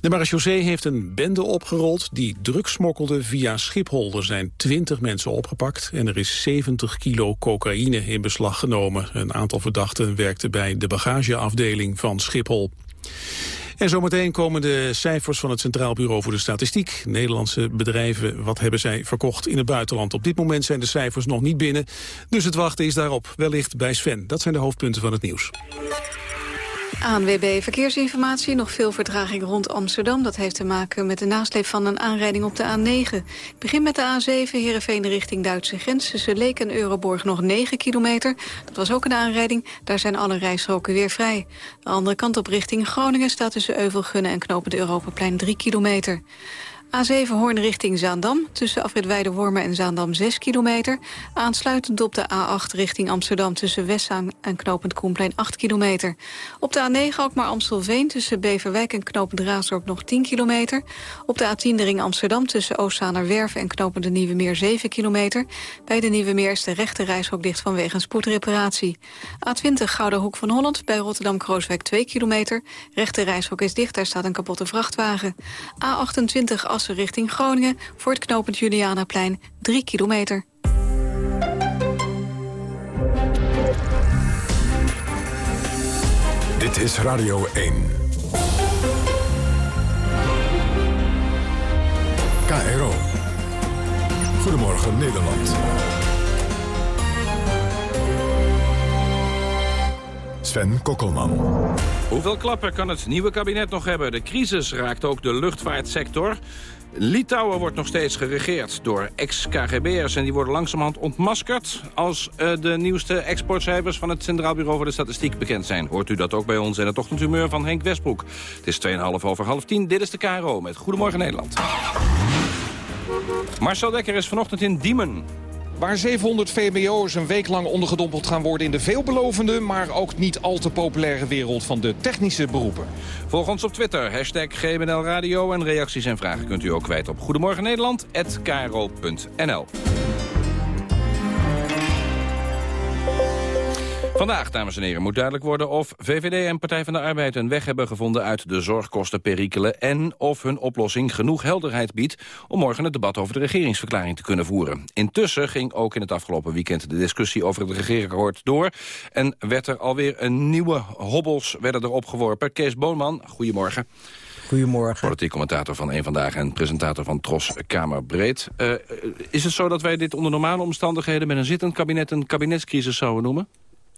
De marechaussee heeft een bende opgerold die drugs smokkelde via Schiphol. Er zijn 20 mensen opgepakt en er is 70 kilo cocaïne in beslag genomen. Een aantal verdachten werkte bij de bagageafdeling van Schiphol. En zometeen komen de cijfers van het Centraal Bureau voor de Statistiek. Nederlandse bedrijven, wat hebben zij verkocht in het buitenland? Op dit moment zijn de cijfers nog niet binnen. Dus het wachten is daarop, wellicht bij Sven. Dat zijn de hoofdpunten van het nieuws. ANWB Verkeersinformatie. Nog veel vertraging rond Amsterdam. Dat heeft te maken met de nasleep van een aanrijding op de A9. Ik begin met de A7, Heerenveen richting Duitse grens. Tussen Leek en Euroborg nog 9 kilometer. Dat was ook een aanrijding. Daar zijn alle rijstroken weer vrij. De andere kant op richting Groningen staat tussen Euvelgunnen en Knopend Europaplein 3 kilometer. A7 Hoorn richting Zaandam. Tussen afrit Weidewormen en Zaandam 6 kilometer. Aansluitend op de A8 richting Amsterdam tussen Westzaan en Knopend Koenplein 8 kilometer. Op de A9 ook maar Amstelveen tussen Beverwijk en Knopend Raasdorp nog 10 kilometer. Op de A10 de ring Amsterdam tussen Oostzaanerwerf en Knopend de Nieuwe Meer 7 kilometer. Bij de Nieuwe Meer is de rechte reishok dicht vanwege een spoedreparatie. A20 Gouden Hoek van Holland bij Rotterdam-Krooswijk 2 kilometer. Rechte reishok is dicht, daar staat een kapotte vrachtwagen. A28 As richting Groningen... voor het knooppunt Julianaplein 3 kilometer. Dit is Radio 1. KRO. Goedemorgen Nederland. Sven Kokkelman. Hoeveel klappen kan het nieuwe kabinet nog hebben? De crisis raakt ook de luchtvaartsector. Litouwen wordt nog steeds geregeerd door ex-KGB'ers... en die worden langzamerhand ontmaskerd... als uh, de nieuwste exportcijfers van het Centraal Bureau voor de Statistiek bekend zijn. Hoort u dat ook bij ons in het ochtendhumeur van Henk Westbroek. Het is 2,5 over half 10. Dit is de KRO met Goedemorgen Nederland. Marcel Dekker is vanochtend in Diemen. Waar 700 VMBO'ers een week lang ondergedompeld gaan worden... in de veelbelovende, maar ook niet al te populaire wereld van de technische beroepen. Volg ons op Twitter, hashtag GBNL Radio. En reacties en vragen kunt u ook kwijt op Goedemorgen Nederland@kro.nl. Vandaag, dames en heren, moet duidelijk worden of VVD en Partij van de Arbeid een weg hebben gevonden uit de zorgkostenperikelen en of hun oplossing genoeg helderheid biedt om morgen het debat over de regeringsverklaring te kunnen voeren. Intussen ging ook in het afgelopen weekend de discussie over het regeerakkoord door en werd er alweer een nieuwe hobbels werden er opgeworpen. Kees Boonman, goedemorgen. Goedemorgen. Politiek commentator van Eén Vandaag en presentator van Tros Kamerbreed. Uh, is het zo dat wij dit onder normale omstandigheden met een zittend kabinet een kabinetscrisis zouden noemen?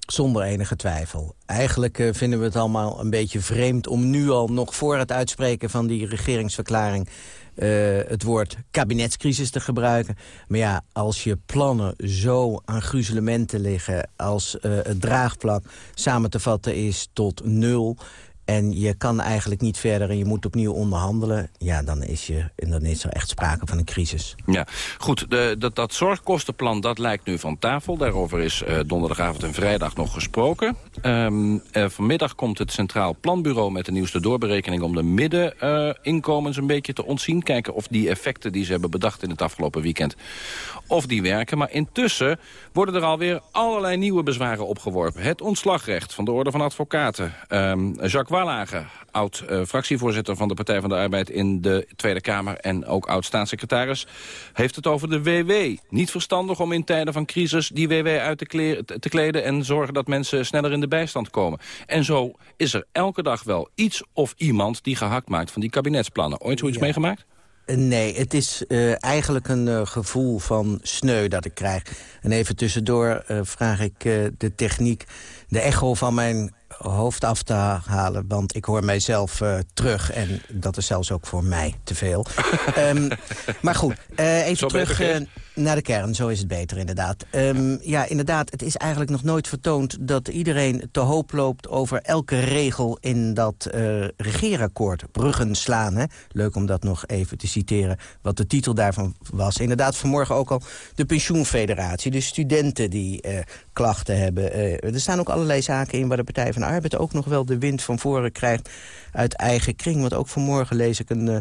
Zonder enige twijfel. Eigenlijk uh, vinden we het allemaal een beetje vreemd om nu al nog voor het uitspreken van die regeringsverklaring uh, het woord kabinetscrisis te gebruiken. Maar ja, als je plannen zo aan gruzelementen liggen... als uh, het draagvlak samen te vatten is tot nul... En je kan eigenlijk niet verder en je moet opnieuw onderhandelen. Ja, dan is, je, dan is er echt sprake van een crisis. Ja, goed. De, dat, zorgkostenplan dat lijkt nu van tafel. Daarover is uh, donderdagavond en vrijdag nog gesproken. Um, uh, vanmiddag komt het Centraal Planbureau met de nieuwste doorberekening... om de middeninkomens een beetje te ontzien. Kijken of die effecten die ze hebben bedacht in het afgelopen weekend... of die werken. Maar intussen worden er alweer allerlei nieuwe bezwaren opgeworpen. Het ontslagrecht van de Orde van Advocaten. Um, Wallage, oud-fractievoorzitter van de Partij van de Arbeid in de Tweede Kamer en ook oud-staatssecretaris, heeft het over de WW. Niet verstandig om in tijden van crisis die WW uit te, te kleden en zorgen dat mensen sneller in de bijstand komen. En zo is er elke dag wel iets of iemand die gehakt maakt van die kabinetsplannen. Ooit zoiets meegemaakt? Nee, het is uh, eigenlijk een uh, gevoel van sneu dat ik krijg. En even tussendoor uh, vraag ik de techniek de echo van mijn hoofd af te halen. Want ik hoor mijzelf uh, terug. En dat is zelfs ook voor mij te veel. um, maar goed, uh, even terug naar de kern. Zo is het beter, inderdaad. Um, ja, inderdaad, het is eigenlijk nog nooit vertoond... dat iedereen te hoop loopt over elke regel in dat regeerakkoord. Bruggen slaan, hè? Leuk om dat nog even te citeren, wat de titel daarvan was. Inderdaad, vanmorgen ook al de pensioenfederatie. De studenten die klachten hebben. er staan ook allerlei zaken in waar de Partij van de Arbeid ook nog wel de wind van voren krijgt uit eigen kring. Want ook vanmorgen lees ik een uh,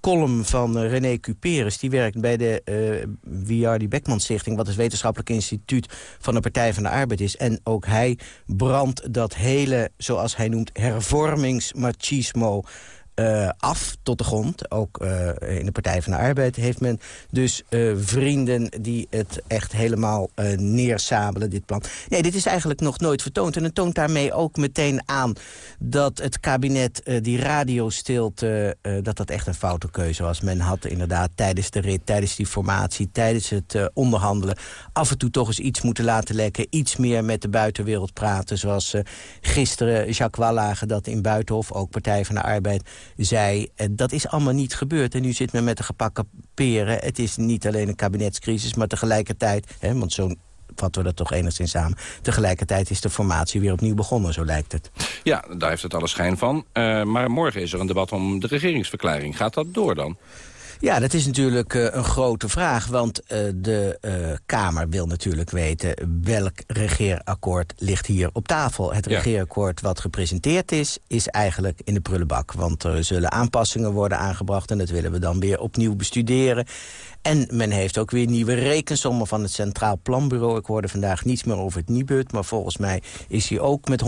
column van uh, René Cuperus. Die werkt bij de uh, VR die Beckman Stichting... wat het wetenschappelijk instituut van de Partij van de Arbeid is. En ook hij brandt dat hele, zoals hij noemt, hervormingsmachismo... Uh, af tot de grond. Ook uh, in de Partij van de Arbeid heeft men dus uh, vrienden die het echt helemaal neersabelen, dit plan. Nee, dit is eigenlijk nog nooit vertoond. En het toont daarmee ook meteen aan dat het kabinet die radiostilte... dat dat echt een foute keuze was. Men had inderdaad tijdens de rit, tijdens die formatie, tijdens het onderhandelen... af en toe toch eens iets moeten laten lekken. Iets meer met de buitenwereld praten. Zoals gisteren Jacques Wallage dat in Buitenhof, ook Partij van de Arbeid zei... dat is allemaal niet gebeurd. En nu zit men met de gepakken peren. Het is niet alleen een kabinetscrisis, maar tegelijkertijd... Hè, want zo vatten we dat toch enigszins samen. Tegelijkertijd is de formatie weer opnieuw begonnen, zo lijkt het. Ja, daar heeft het alle schijn van. Uh, maar morgen is er een debat om de regeringsverklaring. Gaat dat door dan? Ja, dat is natuurlijk uh, een grote vraag. Want uh, de uh, Kamer wil natuurlijk weten welk regeerakkoord ligt hier op tafel. Het ja. regeerakkoord wat gepresenteerd is, is eigenlijk in de prullenbak. Want er zullen aanpassingen worden aangebracht en dat willen we dan weer opnieuw bestuderen. En men heeft ook weer nieuwe rekensommen van het Centraal Planbureau. Ik hoorde vandaag niets meer over het Nibud, maar volgens mij is hij ook met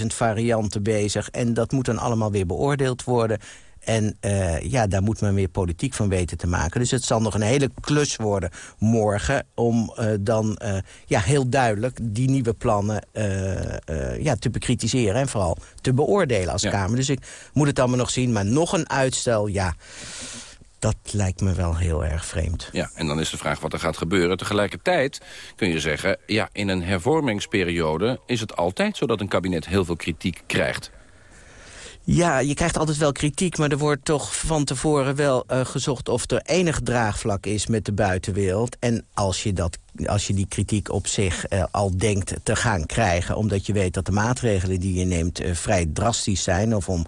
100.000 varianten bezig. En dat moet dan allemaal weer beoordeeld worden. En uh, ja, daar moet men weer politiek van weten te maken. Dus het zal nog een hele klus worden morgen... om uh, dan uh, ja, heel duidelijk die nieuwe plannen ja, te bekritiseren... en vooral te beoordelen als ja. Kamer. Dus ik moet het allemaal nog zien. Maar nog een uitstel, ja... Dat lijkt me wel heel erg vreemd. Ja, en dan is de vraag wat er gaat gebeuren. Tegelijkertijd kun je zeggen, ja, in een hervormingsperiode... is het altijd zo dat een kabinet heel veel kritiek krijgt. Ja, je krijgt altijd wel kritiek, maar er wordt toch van tevoren wel uh, gezocht of er enig draagvlak is met de buitenwereld. En als je, dat, als je die kritiek op zich uh, al denkt te gaan krijgen, omdat je weet dat de maatregelen die je neemt uh, vrij drastisch zijn, of om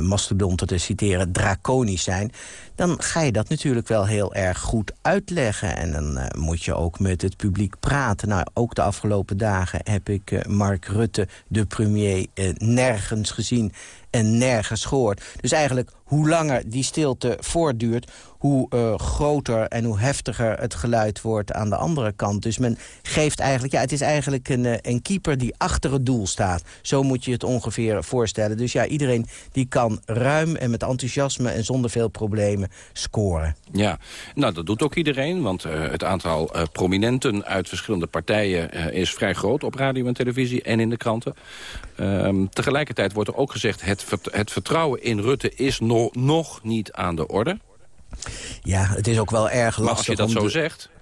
mastodonten te citeren, draconisch zijn, dan ga je dat natuurlijk wel heel erg goed uitleggen. En dan uh, moet je ook met het publiek praten. Nou, ook de afgelopen dagen heb ik uh, Mark Rutte, de premier, uh, nergens gezien en nergens gehoord. Dus eigenlijk, hoe langer die stilte voortduurt hoe uh, groter en hoe heftiger het geluid wordt aan de andere kant. Dus men geeft eigenlijk... Ja, het is eigenlijk een, uh, een keeper die achter het doel staat. Zo moet je het ongeveer voorstellen. Dus ja, iedereen die kan ruim en met enthousiasme en zonder veel problemen scoren. Ja, nou dat doet ook iedereen. Want uh, het aantal prominenten uit verschillende partijen is vrij groot op radio en televisie en in de kranten. Ehm, tegelijkertijd wordt er ook gezegd, het, het vertrouwen in Rutte is no nog niet aan de orde. Ja, het is ook wel erg lastig. Maar als je dat zo de... zegt...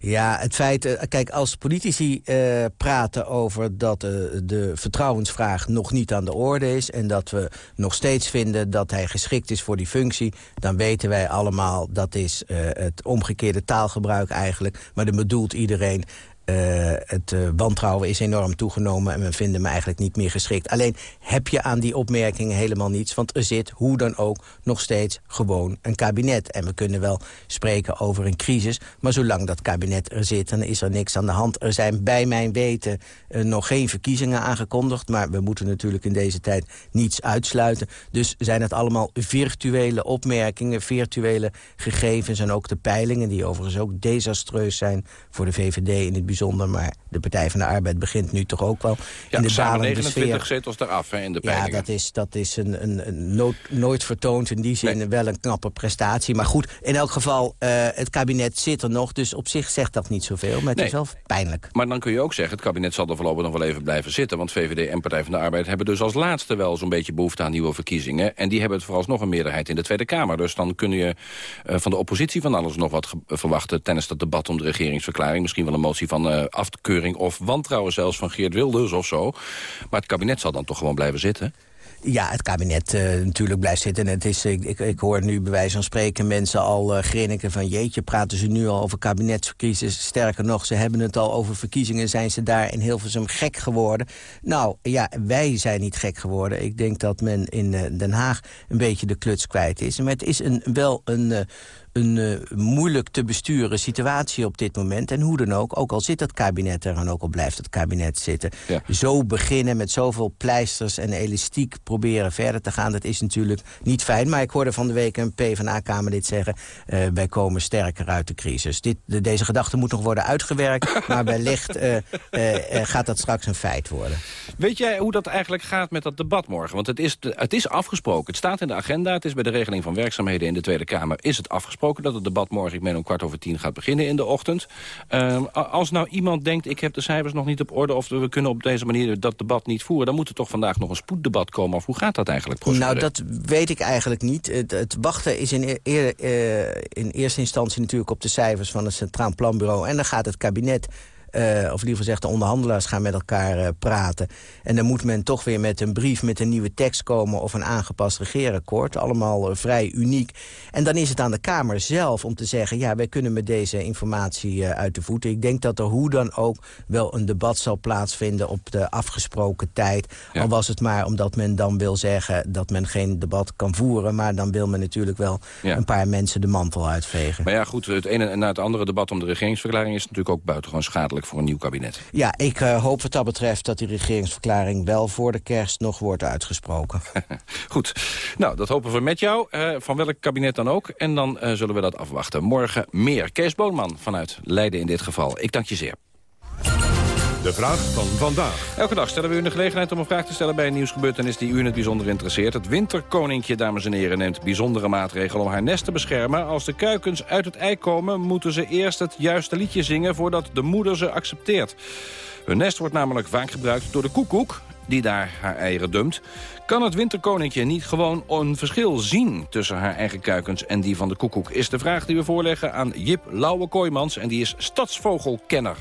Ja, het feit... Uh, kijk, als politici uh, praten over dat uh, de vertrouwensvraag nog niet aan de orde is... en dat we nog steeds vinden dat hij geschikt is voor die functie... dan weten wij allemaal, dat is het omgekeerde taalgebruik eigenlijk. Maar dan bedoelt iedereen... Uh, het uh, wantrouwen is enorm toegenomen en we vinden me eigenlijk niet meer geschikt. Alleen heb je aan die opmerkingen helemaal niets, want er zit hoe dan ook nog steeds gewoon een kabinet. En we kunnen wel spreken over een crisis, maar zolang dat kabinet er zit, dan is er niks aan de hand. Er zijn bij mijn weten uh, nog geen verkiezingen aangekondigd, maar we moeten natuurlijk in deze tijd niets uitsluiten. Dus zijn het allemaal virtuele opmerkingen, virtuele gegevens en ook de peilingen, die overigens ook desastreus zijn voor de VVD in het bijzonder bijzonder. Maar de Partij van de Arbeid begint nu toch ook wel Ja, in de samen dalende 29 sfeer. zetels eraf hè, in de Ja, peilingen. dat is, dat is een, een, een nood- nooit vertoond in die zin wel een knappe prestatie. Maar goed, in elk geval, eh, het kabinet zit er nog. Dus op zich zegt dat niet zoveel. Maar het Nee. is wel pijnlijk. Maar dan kun je ook zeggen, het kabinet zal er voorlopig nog wel even blijven zitten. Want VVD en Partij van de Arbeid hebben dus als laatste wel zo'n beetje behoefte aan nieuwe verkiezingen. En die hebben het vooralsnog een meerderheid in de Tweede Kamer. Dus dan kun je eh, van de oppositie van alles nog wat verwachten tijdens dat debat om de regeringsverklaring. Misschien wel een motie van eh, afkeuring of wantrouwen zelfs van Geert Wilders of zo. Maar het kabinet zal dan toch gewoon blijven zitten. Ja, het kabinet eh, natuurlijk blijft zitten. En het is, ik, ik, hoor nu bij wijze van spreken mensen al eh grinniken van... jeetje, praten ze nu al over kabinetscrisis? Sterker nog, ze hebben het al over verkiezingen. Zijn ze daar in Hilversum gek geworden? Nou, ja, wij zijn niet gek geworden. Ik denk dat men in Den Haag een beetje de kluts kwijt is. Maar het is een, wel een... een eh, moeilijk te besturen situatie op dit moment. En hoe dan ook, ook al zit het kabinet er en ook al blijft het kabinet zitten. Zo beginnen met zoveel pleisters en elastiek proberen verder te gaan... dat is natuurlijk niet fijn. Maar ik hoorde van de week een PvdA-kamerlid zeggen... eh, wij komen sterker uit de crisis. Dit, de- deze gedachte moet nog worden uitgewerkt... maar wellicht eh, gaat dat straks een feit worden. Weet jij hoe dat eigenlijk gaat met dat debat morgen? Want het is, het is afgesproken. Het staat in de agenda. Het is bij de regeling van werkzaamheden in de Tweede Kamer. Is het afgesproken dat het debat morgen, ik meen om kwart over tien, gaat beginnen in de ochtend. Ehm, als nou iemand denkt, ik heb de cijfers nog niet op orde... of we kunnen op deze manier dat debat niet voeren... dan moet er toch vandaag nog een spoeddebat komen. Of hoe gaat dat eigenlijk? Nou, dat weet ik eigenlijk niet. Het, wachten is in, eh, in eerste instantie natuurlijk op de cijfers van het Centraal Planbureau. En dan gaat het kabinet, eh, of liever gezegd de onderhandelaars gaan met elkaar eh, praten. En dan moet men toch weer met een brief met een nieuwe tekst komen... of een aangepast regeerakkoord. Allemaal eh, vrij uniek. En dan is het aan de Kamer zelf om te zeggen... ja, wij kunnen met deze informatie uit de voeten. Ik denk dat er hoe dan ook wel een debat zal plaatsvinden... op de afgesproken tijd. Al was het maar omdat men dan wil zeggen... dat men geen debat kan voeren. Maar dan wil men natuurlijk wel Ja. een paar mensen de mantel uitvegen. Maar ja, goed, het ene en na het andere debat om de regeringsverklaring... is natuurlijk ook buitengewoon schadelijk voor een nieuw kabinet. Ja, ik eh, hoop wat dat betreft dat die regeringsverklaring... wel voor de kerst nog wordt uitgesproken. Goed, nou, dat hopen we met jou, eh, van welk kabinet dan ook. En dan eh, zullen we dat afwachten. Morgen meer. Kees Boonman vanuit Leiden in dit geval. Ik dank je zeer. De vraag van vandaag. Elke dag stellen we u de gelegenheid om een vraag te stellen bij een nieuwsgebeurtenis die u in het bijzonder interesseert. Het winterkoninkje, dames en heren, neemt bijzondere maatregelen om haar nest te beschermen. Als de kuikens uit het ei komen, moeten ze eerst het juiste liedje zingen voordat de moeder ze accepteert. Hun nest wordt namelijk vaak gebruikt door de koekoek, die daar haar eieren dumpt. Kan het winterkoninkje niet gewoon een verschil zien tussen haar eigen kuikens en die van de koekoek? Is de vraag die we voorleggen aan Jip Lauwe-Kooijmans en die is stadsvogelkenner.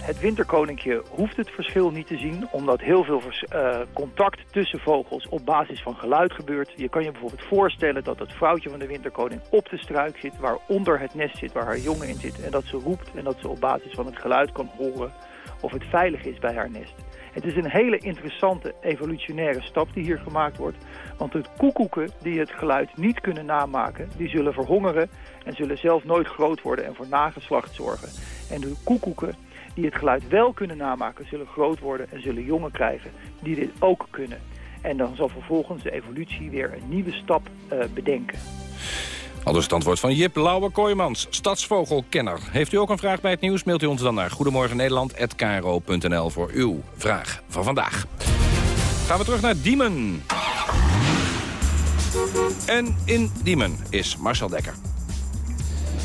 Het winterkoninkje hoeft het verschil niet te zien, omdat heel veel eh, contact tussen vogels op basis van geluid gebeurt. Je kan je bijvoorbeeld voorstellen dat het vrouwtje van de winterkoning op de struik zit, waar onder het nest zit, waar haar jongen in zit. En dat ze roept en dat ze op basis van het geluid kan horen of het veilig is bij haar nest. Het is een hele interessante evolutionaire stap die hier gemaakt wordt. Want de koekoeken die het geluid niet kunnen namaken, die zullen verhongeren en zullen zelf nooit groot worden en voor nageslacht zorgen. En de koekoeken die het geluid wel kunnen namaken, zullen groot worden en zullen jongen krijgen die dit ook kunnen. En dan zal vervolgens de evolutie weer een nieuwe stap eh, bedenken. Al dus het antwoord van Jip Lauwe-Kooijmans, stadsvogelkenner. Heeft u ook een vraag bij het nieuws, mailt u ons dan naar goedemorgennederland.kro.nl voor uw vraag van vandaag. Gaan we terug naar Diemen. En in Diemen is Marcel Dekker.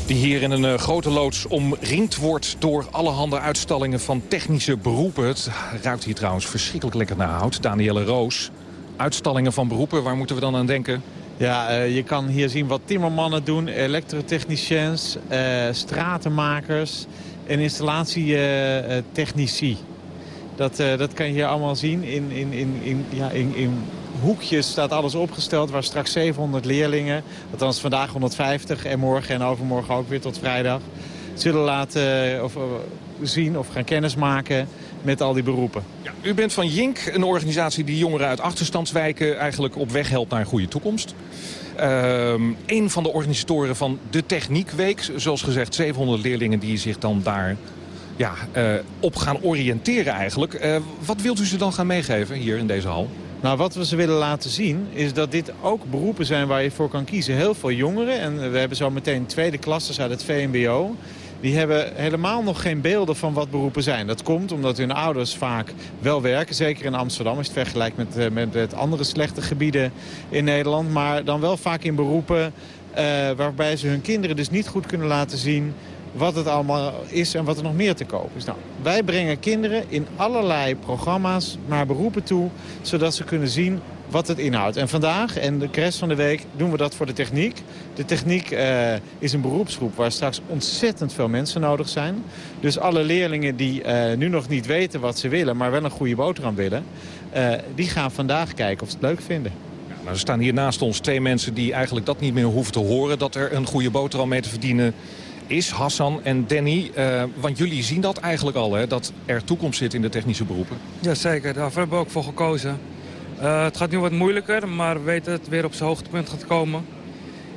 Die hier in een eh, grote loods omringd wordt door allerhande uitstallingen van technische beroepen. Het ruikt hier trouwens verschrikkelijk lekker naar hout. Danielle Roos, uitstallingen van beroepen, waar moeten we dan aan denken? Ja, eh, je kan hier zien wat timmermannen doen, elektrotechniciens, eh, stratenmakers en installatietechnici. dat, dat kan je hier allemaal zien. In, in, in, in, ja, in, in hoekjes staat alles opgesteld waar straks 700 leerlingen, althans vandaag 150 en morgen en overmorgen ook weer tot vrijdag, zullen laten of, eh, zien of gaan kennismaken met al die beroepen. U bent van Jink, een organisatie die jongeren uit achterstandswijken eigenlijk op weg helpt naar een goede toekomst. Ehm een van de organisatoren van de Techniekweek. Zoals gezegd, 700 leerlingen die zich dan daar ja, eh, op gaan oriënteren eigenlijk. Eh, wat wilt u ze dan gaan meegeven hier in deze hal? Nou, wat we ze willen laten zien is dat dit ook beroepen zijn waar je voor kan kiezen. Heel veel jongeren, en we hebben zo meteen tweede klassers uit het VMBO... die hebben helemaal nog geen beelden van wat beroepen zijn. Dat komt omdat hun ouders vaak wel werken. Zeker in Amsterdam je het vergelijkt met, uh, met, andere slechte gebieden in Nederland. Maar dan wel vaak in beroepen uh, waarbij ze hun kinderen dus niet goed kunnen laten zien wat het allemaal is en wat er nog meer te koop is. Nou, wij brengen kinderen in allerlei programma's naar beroepen toe... zodat ze kunnen zien wat het inhoudt. En vandaag en de rest van de week doen we dat voor de techniek. De techniek uh, is een beroepsgroep waar straks ontzettend veel mensen nodig zijn. Dus alle leerlingen die uh, nu nog niet weten wat ze willen... maar wel een goede boterham willen... Uh, die gaan vandaag kijken of ze het leuk vinden. Nou, er staan hier naast ons twee mensen die eigenlijk dat niet meer hoeven te horen... dat er een goede boterham mee te verdienen is, Hassan en Danny. Uh, want jullie zien dat eigenlijk al, hè, dat er toekomst zit in de technische beroepen. Jazeker, daar hebben we ook voor gekozen. Uh, het gaat nu wat moeilijker, maar we weten dat het weer op zijn hoogtepunt gaat komen.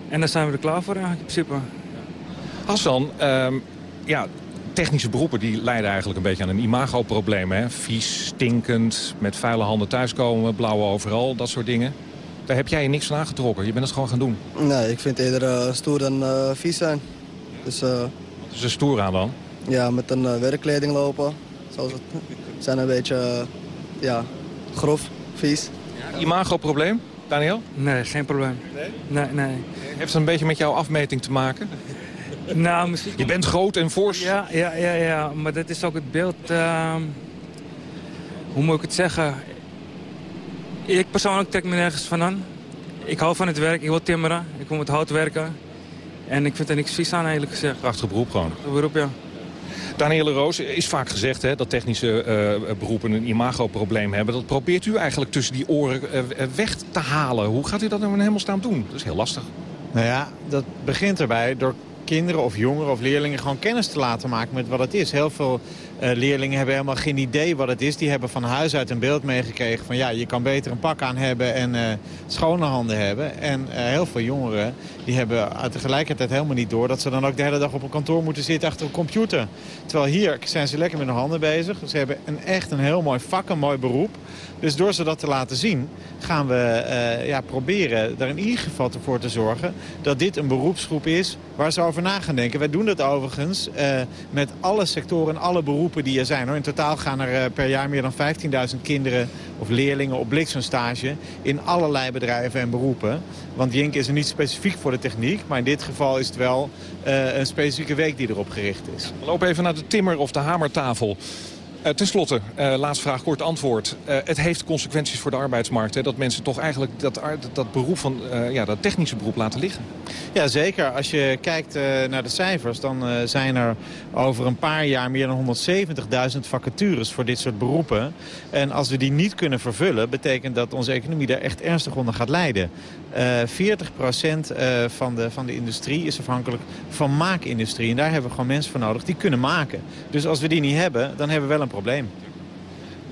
En daar zijn we er klaar voor in principe. Hassan, uh, ja, technische beroepen die leiden eigenlijk een beetje aan een imagoprobleem. Hè? Vies, stinkend, met vuile handen thuiskomen, blauwe overal, dat soort dingen. Daar heb jij je niks van aangetrokken. Je bent het gewoon gaan doen. Nee, ik vind eerder uh, stoer dan uh, vies zijn. Dus, uh, Wat is er stoer aan dan? Ja, met een uh, werkkleding lopen. Zoals het zijn een beetje uh, ja, grof, vies. Ja, imago-probleem, Daniel? Nee, geen probleem. Nee? Nee, nee. Heeft het een beetje met jouw afmeting te maken? nou, misschien... Je bent groot en fors. Ja, ja, ja, ja. maar dat is ook het beeld... hoe moet ik het zeggen? Ik persoonlijk trek me nergens van aan. Ik hou van het werk, ik wil timmeren, ik wil met hout werken. En ik vind er niks vies aan, eigenlijk gezegd. Prachtig beroep gewoon. Prachtig beroep, ja. Danielle Roos, is vaak gezegd hè, dat technische uh, beroepen een imagoprobleem hebben. Dat probeert u eigenlijk tussen die oren uh, weg te halen. Hoe gaat u dat nou in hemelsnaam doen? Dat is heel lastig. Nou ja, dat begint erbij door kinderen of jongeren of leerlingen gewoon kennis te laten maken met wat het is. Heel veel leerlingen hebben helemaal geen idee wat het is. Die hebben van huis uit een beeld meegekregen van ja, je kan beter een pak aan hebben en uh, schone handen hebben. En uh, heel veel jongeren die hebben tegelijkertijd helemaal niet door dat ze dan ook de hele dag op een kantoor moeten zitten achter een computer. Terwijl hier zijn ze lekker met hun handen bezig. Ze hebben een, echt een heel mooi vak, een mooi beroep. Dus door ze dat te laten zien gaan we ja, proberen er in ieder geval voor te zorgen dat dit een beroepsgroep is waar ze over na gaan denken. Wij doen dat overigens met alle sectoren en alle beroepen die er zijn. Hoor. In totaal gaan er uh, per jaar meer dan 15.000 kinderen of leerlingen op bliksemstage in allerlei bedrijven en beroepen. Want Jink is er niet specifiek voor de techniek, maar in dit geval is het wel een specifieke week die erop gericht is. We lopen even naar de timmer- of de hamertafel. Uh, ten slotte, uh, laatste vraag, kort antwoord. Uh, het heeft consequenties voor de arbeidsmarkt. Hè, dat mensen toch eigenlijk dat, dat beroep van, ja, dat technische beroep laten liggen. Ja, zeker. Als je kijkt naar de cijfers, dan zijn er over een paar jaar meer dan 170.000 vacatures voor dit soort beroepen. En als we die niet kunnen vervullen, betekent dat onze economie daar echt ernstig onder gaat lijden. 40% van de, van de industrie is afhankelijk van maakindustrie. En daar hebben we gewoon mensen voor nodig die kunnen maken. Dus als we die niet hebben, dan hebben we wel een probleem.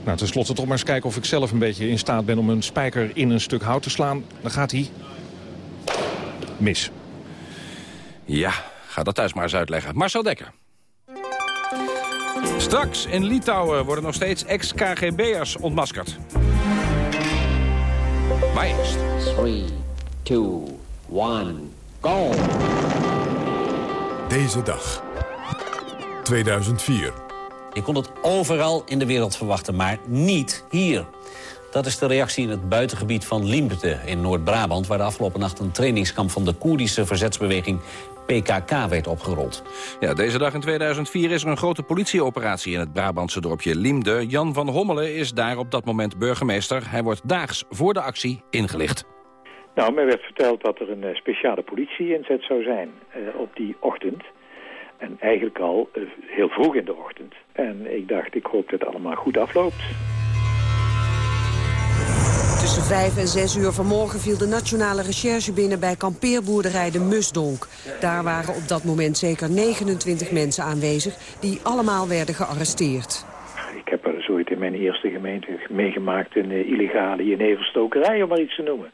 Nou, ten slotte toch maar eens kijken of ik zelf een beetje in staat ben om een spijker in een stuk hout te slaan. Dan gaat hij mis. Ja, ga dat thuis maar eens uitleggen. Marcel Dekker. Straks in Litouwen worden nog steeds ex-KGB'ers ontmaskerd. Maar eerst. 3, 2, 1, go! Deze dag. 2004. Je kon het overal in de wereld verwachten, maar niet hier. Dat is de reactie in het buitengebied van Liemte in Noord-Brabant... waar de afgelopen nacht een trainingskamp van de Koerdische verzetsbeweging PKK werd opgerold. Ja, deze dag in 2004 is er een grote politieoperatie in het Brabantse dorpje Liemde. Jan van Hommelen is daar op dat moment burgemeester. Hij wordt daags voor de actie ingelicht. Nou, mij werd verteld dat er een speciale politie-inzet zou zijn uh, op die ochtend. En eigenlijk al uh, heel vroeg in de ochtend. En ik dacht, ik hoop dat het allemaal goed afloopt. Tussen 5 en 6 uur vanmorgen viel de nationale recherche binnen bij kampeerboerderij De Musdonk. Daar waren op dat moment zeker 29 mensen aanwezig die allemaal werden gearresteerd. Ik heb er zoiets in mijn eerste gemeente meegemaakt een illegale jeneverstokerij, om maar iets te noemen.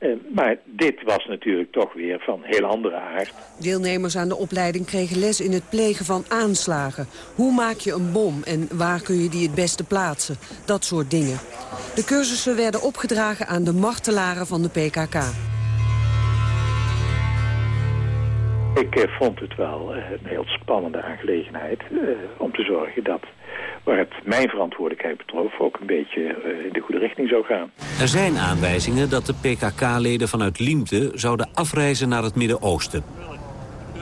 Uh, maar dit was natuurlijk toch weer van heel andere aard. Deelnemers aan de opleiding kregen les in het plegen van aanslagen. Hoe maak je een bom en waar kun je die het beste plaatsen? Dat soort dingen. De cursussen werden opgedragen aan de martelaren van de PKK. Ik eh, vond het wel eh, een heel spannende aangelegenheid eh, om te zorgen dat waar het mijn verantwoordelijkheid betrof ook een beetje eh, in de goede richting zou gaan. Er zijn aanwijzingen dat de PKK-leden vanuit Liemte zouden afreizen naar het Midden-Oosten.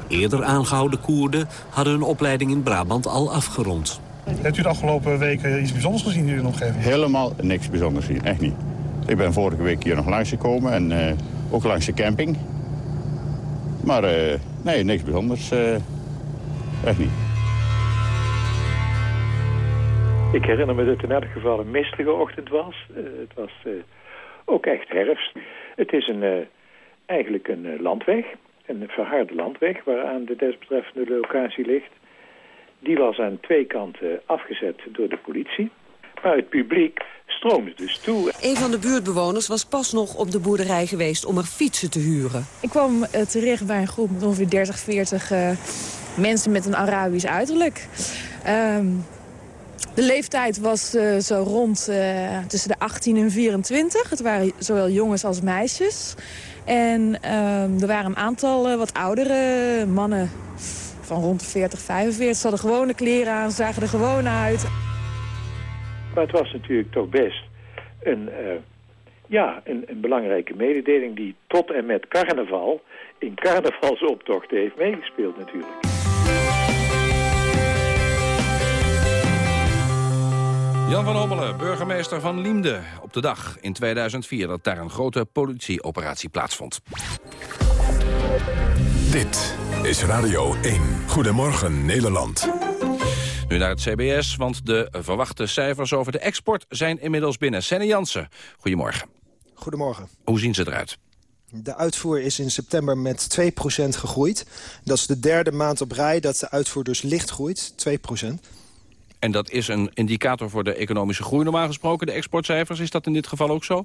Eerder aangehouden Koerden hadden hun opleiding in Brabant al afgerond. Heeft u de afgelopen weken iets bijzonders gezien hier in de omgeving? Helemaal niks bijzonders gezien, echt niet. Ik ben vorige week hier nog langs gekomen en eh, ook langs de camping. Maar eh, nee, niks bijzonders. eh, echt niet. Ik herinner me dat het in elk geval een mistige ochtend was. Eh, het was eh, ook echt herfst. Het is een, eigenlijk een landweg, een verharde landweg... waaraan de desbetreffende locatie ligt. Die was aan twee kanten afgezet door de politie. Maar het publiek stroomde dus toe. Een van de buurtbewoners was pas nog op de boerderij geweest om er fietsen te huren. Ik kwam eh, terecht bij een groep met ongeveer 30, 40 eh, mensen met een Arabisch uiterlijk. Ehm, de leeftijd was eh, zo rond eh, tussen de 18 en 24. Het waren zowel jongens als meisjes. En ehm, er waren een aantal wat oudere mannen van rond de 40, 45. Ze hadden gewone kleren aan, zagen er gewoon uit. Maar het was natuurlijk toch best een, eh, ja, een, een belangrijke mededeling... die tot en met carnaval in carnavalsoptochten heeft meegespeeld natuurlijk. Jan van Hommelen, burgemeester van Liemde. Op de dag in 2004 dat daar een grote politieoperatie plaatsvond. Dit is Radio 1. Goedemorgen Nederland. Nu naar het CBS, want de verwachte cijfers over de export zijn inmiddels binnen. Senne Jansen, goedemorgen. Goedemorgen. Hoe zien ze eruit? De uitvoer is in september met 2% gegroeid. Dat is de derde maand op rij dat de uitvoer dus licht groeit, 2%. En dat is een indicator voor de economische groei normaal gesproken, de exportcijfers. Is dat in dit geval ook zo?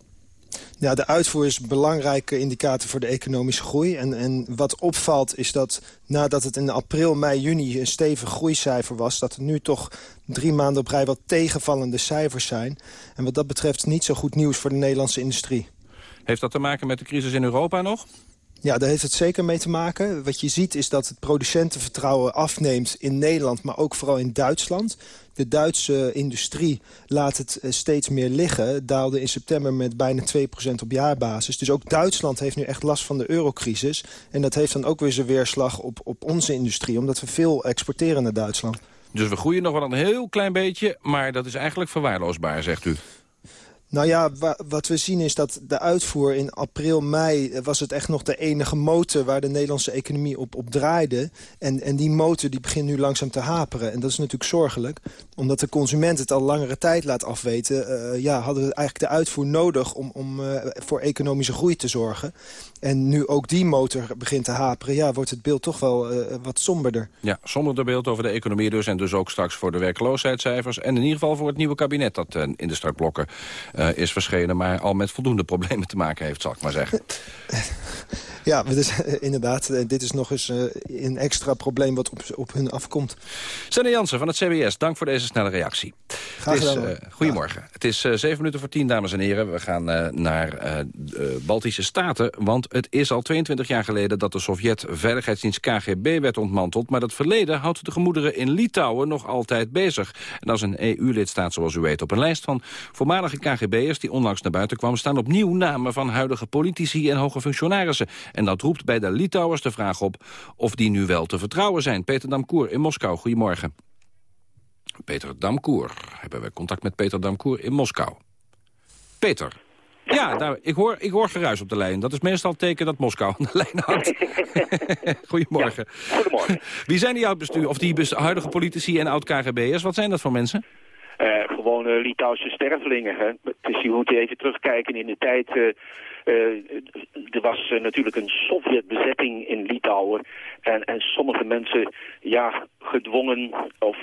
Ja, de uitvoer is een belangrijke indicator voor de economische groei. En, en wat opvalt is dat nadat het in april, mei, juni een stevig groeicijfer was... dat er nu toch drie maanden op rij wat tegenvallende cijfers zijn. En wat dat betreft niet zo goed nieuws voor de Nederlandse industrie. Heeft dat te maken met de crisis in Europa nog? Ja, daar heeft het zeker mee te maken. Wat je ziet is dat het producentenvertrouwen afneemt in Nederland... maar ook vooral in Duitsland. De Duitse industrie laat het eh, steeds meer liggen. Daalde in september met bijna 2% op jaarbasis. Dus ook Duitsland heeft nu echt last van de eurocrisis. En dat heeft dan ook weer zijn weerslag op, op onze industrie... omdat we veel exporteren naar Duitsland. Dus we groeien nog wel een heel klein beetje, maar dat is eigenlijk verwaarloosbaar, zegt u. Nou ja, wa wat we zien is dat de uitvoer in april, mei... eh, was het echt nog de enige motor waar de Nederlandse economie op, op draaide. En, en die motor die begint nu langzaam te haperen. En dat is natuurlijk zorgelijk. Omdat de consument het al langere tijd laat afweten... eh, ja, hadden we eigenlijk de uitvoer nodig om, om voor economische groei te zorgen. En nu ook die motor begint te haperen... ja, wordt het beeld toch wel wat somberder. Ja, somberder beeld over de economie dus. En dus ook straks voor de werkloosheidscijfers. En in ieder geval voor het nieuwe kabinet dat in de startblokken is verschenen... maar al met voldoende problemen te maken heeft, zal ik maar zeggen. Ja, dus, inderdaad. Dit is nog eens uh, een extra probleem wat op, op hun afkomt. Senne Jansen van het CBS, dank voor deze snelle reactie. Graag het is, gedaan. uh, goedemorgen. Ja. Het is uh, zeven minuten voor tien, dames en heren. We gaan naar de Baltische Staten. Want het is al 22 jaar geleden dat de Sovjet-veiligheidsdienst KGB werd ontmanteld. Maar dat verleden houdt de gemoederen in Litouwen nog altijd bezig. En is een EU-lidstaat, zoals u weet. Op een lijst van voormalige KGB'ers die onlangs naar buiten kwam... staan opnieuw namen van huidige politici en hoge functionarissen. En dat roept bij de Litouwers de vraag op of die nu wel te vertrouwen zijn. Peter Damkoer in Moskou, goedemorgen. Peter Damkoer. Hebben we contact met Peter Damkoer in Moskou. Peter. Ja, nou, ik, hoor, ik hoor geruis op de lijn. Dat is meestal het teken dat Moskou aan de lijn hangt. Goedemorgen. Ja, goedemorgen. Wie zijn die oud-bestuur, of die huidige politici en oud-KGB'ers? Wat zijn dat voor mensen? Uh, gewoon uh, Litouwse stervelingen. Hè? Dus je moet even terugkijken in de tijd... Uh, er was uh, natuurlijk een Sovjetbezetting in Litouwen. En, en sommige mensen, ja, gedwongen, of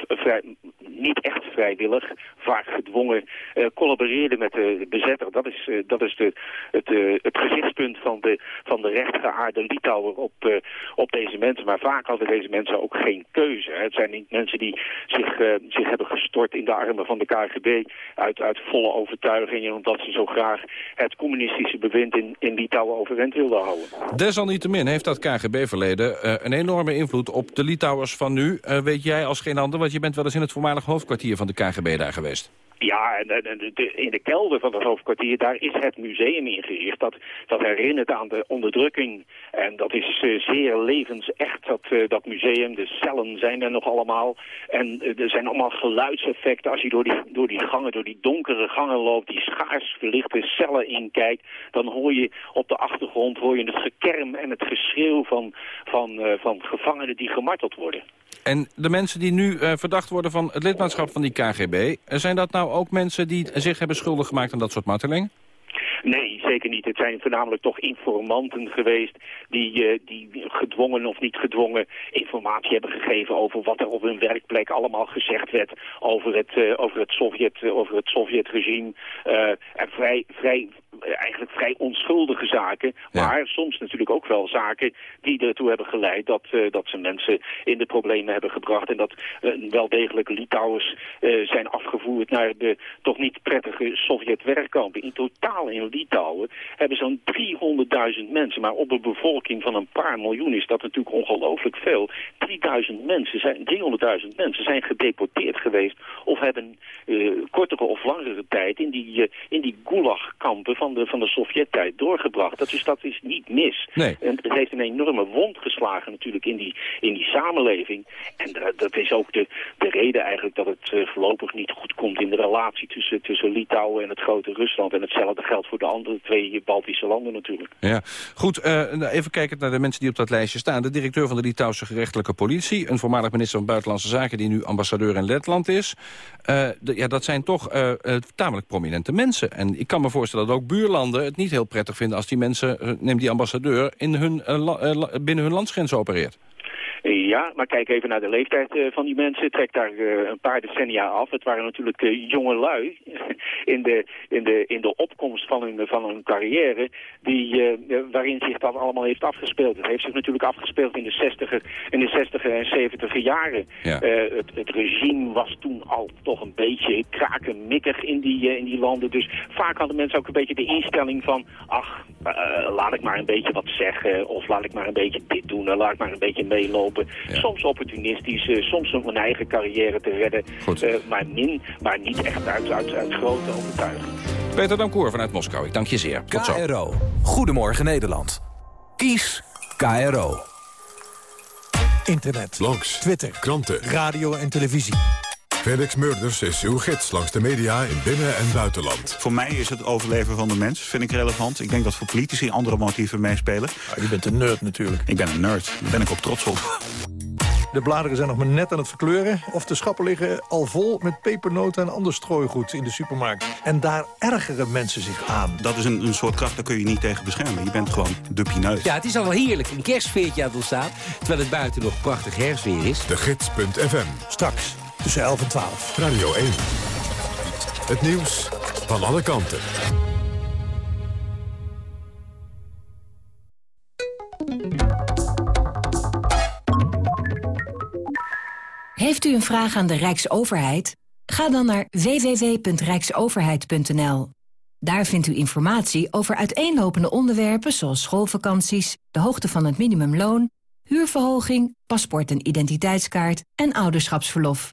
niet echt vrijwillig, vaak gedwongen, uh, collaboreerden met de bezetter. Dat is, dat is de, het, het gezichtspunt van de, van de rechtgeaarde Litouwer op, op deze mensen. Maar vaak hadden deze mensen ook geen keuze. Het zijn niet mensen die zich eh, zich hebben gestort in de armen van de KGB uit, uit volle overtuiging omdat ze zo graag het communistische bewind in, Litouwen overeind wilden houden. Desalniettemin heeft dat KGB-verleden uh, een enorme invloed op de Litouwers van nu. Uh, weet jij als geen ander, want je bent wel eens in het voormalig hoofdkwartier van de KGB daar geweest. Ja, en, de, in de kelder van het hoofdkwartier, daar is het museum ingericht. Dat, dat herinnert aan de onderdrukking. En dat is uh, zeer levensecht, dat, uh, dat museum. De cellen zijn er nog allemaal. En uh, er zijn allemaal geluidseffecten. Als je door die, door die gangen, door die donkere gangen loopt, die schaars verlichte cellen inkijkt, dan hoor je op de achtergrond hoor je het gekerm en het geschreeuw van, van, van gevangenen die gemarteld worden. En de mensen die nu uh, verdacht worden van het lidmaatschap van die KGB... zijn dat nou ook mensen die zich hebben schuldig gemaakt aan dat soort martelingen? Nee, zeker niet. Het zijn voornamelijk toch informanten geweest die, uh, die gedwongen of niet gedwongen informatie hebben gegeven over wat er op hun werkplek allemaal gezegd werd over het, over het, Sovjet, over het Sovjetregime. En vrij, vrij eigenlijk vrij onschuldige zaken. Ja. Maar soms natuurlijk ook wel zaken die ertoe hebben geleid dat, uh, dat ze mensen in de problemen hebben gebracht. En dat uh, wel degelijk Litouwers uh, zijn afgevoerd naar de toch niet prettige Sovjet-werkkampen. In totaal in Litouwen hebben zo'n 300.000 mensen. Maar op een bevolking van een paar miljoen is dat natuurlijk ongelooflijk veel. 3000 mensen zijn, 300.000 mensen zijn gedeporteerd geweest of hebben kortere of langere tijd in die, in die gulagkampen van de, van de Sovjet-tijd doorgebracht. Dat is, dat is niet mis. Nee. En het heeft een enorme wond geslagen natuurlijk in die, in die samenleving. En dat, dat is ook de, de reden eigenlijk dat het uh, voorlopig niet goed komt in de relatie tussen, tussen Litouwen en het grote Rusland. En hetzelfde geldt voor de andere twee Baltische landen natuurlijk. Ja, goed. Uh, even kijken naar de mensen die op dat lijstje staan. De directeur van de Litouwse gerechtelijke politie. Een voormalig minister van Buitenlandse Zaken die nu ambassadeur in Letland is. De, ja, dat zijn toch tamelijk prominente mensen. En ik kan me voorstellen dat ook buurlanden het niet heel prettig vinden... als die mensen, neem die ambassadeur, in hun, uh, binnen hun landsgrenzen opereert. Ja, maar kijk even naar de leeftijd uh, van die mensen. Trek daar uh, een paar decennia af. Het waren natuurlijk jonge lui in de, in, de, in de opkomst van hun, van hun carrière... Die, waarin zich dat allemaal heeft afgespeeld. Het heeft zich natuurlijk afgespeeld in de 60er, in de 60 en 70er jaren. Ja. het, het regime was toen al toch een beetje krakenmikkig in die, in die landen. Dus vaak hadden mensen ook een beetje de instelling van... ach, laat ik maar een beetje wat zeggen... of laat ik maar een beetje dit doen... en laat ik maar een beetje meelopen. Ja. Soms opportunistisch, uh, soms om hun eigen carrière te redden. Uh, maar, min, maar niet echt uit, uit, uit grote overtuiging. Peter Dankoer vanuit Moskou, ik dank je zeer. Tot zo. KRO. Goedemorgen Nederland. Kies KRO. Internet, blogs, Twitter, kranten, radio en televisie. Felix Murders is uw gids langs de media in binnen- en buitenland. Voor mij is het overleven van de mens, vind ik relevant. Ik denk dat voor politici andere motieven meespelen. Ja, je bent een nerd natuurlijk. Ik ben een nerd, daar ben ik ook trots op. De bladeren zijn nog maar net aan het verkleuren. Of de schappen liggen al vol met pepernoten en ander strooigoed in de supermarkt. En daar ergeren mensen zich aan. Dat is een, een soort kracht, daar kun je niet tegen beschermen. Je bent gewoon de pineut. Ja, het is al wel heerlijk. Een kerstfeertje aan het ontstaan. Terwijl het buiten nog prachtig herfstweer is. De Gids.fm. Straks tussen 11 en 12. Radio 1. Het nieuws van alle kanten. Heeft u een vraag aan de Rijksoverheid? Ga dan naar www.rijksoverheid.nl. Daar vindt u informatie over uiteenlopende onderwerpen zoals schoolvakanties, de hoogte van het minimumloon, huurverhoging, paspoort en identiteitskaart en ouderschapsverlof.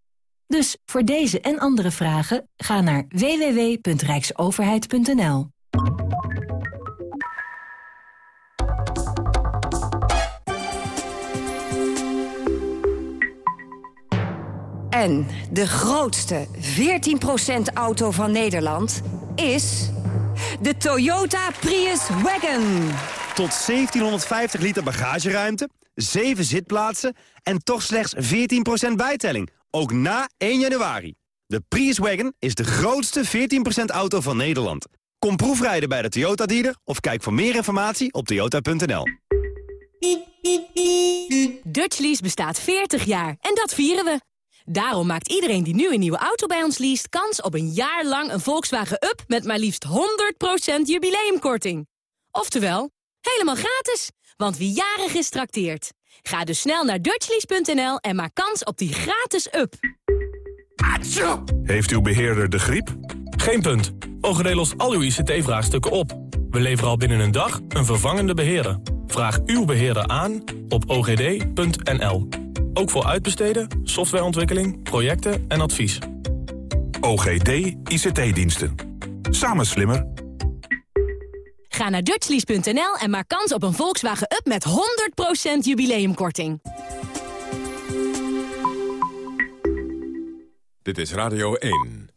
Dus voor deze en andere vragen ga naar www.rijksoverheid.nl. En de grootste 14% auto van Nederland is de Toyota Prius Wagon. Tot 1750 liter bagageruimte, 7 zitplaatsen en toch slechts 14% bijtelling. Ook na 1 januari. De Prius Wagon is de grootste 14% auto van Nederland. Kom proefrijden bij de Toyota dealer of kijk voor meer informatie op toyota.nl. Dutchlease bestaat 40 jaar en dat vieren we. Daarom maakt iedereen die nu een nieuwe auto bij ons leest... kans op een jaar lang een Volkswagen Up met maar liefst 100% jubileumkorting. Oftewel, helemaal gratis, want wie jarig is trakteert. Ga dus snel naar dutchlease.nl en maak kans op die gratis Up. Heeft uw beheerder de griep? Geen punt. OGD lost al uw ICT-vraagstukken op. We leveren al binnen een dag een vervangende beheerder. Vraag uw beheerder aan op ogd.nl. Ook voor uitbesteden, softwareontwikkeling, projecten en advies. OGD ICT-diensten. Samen slimmer. Ga naar dutchlease.nl en maak kans op een Volkswagen Up met 100% jubileumkorting. Dit is Radio 1.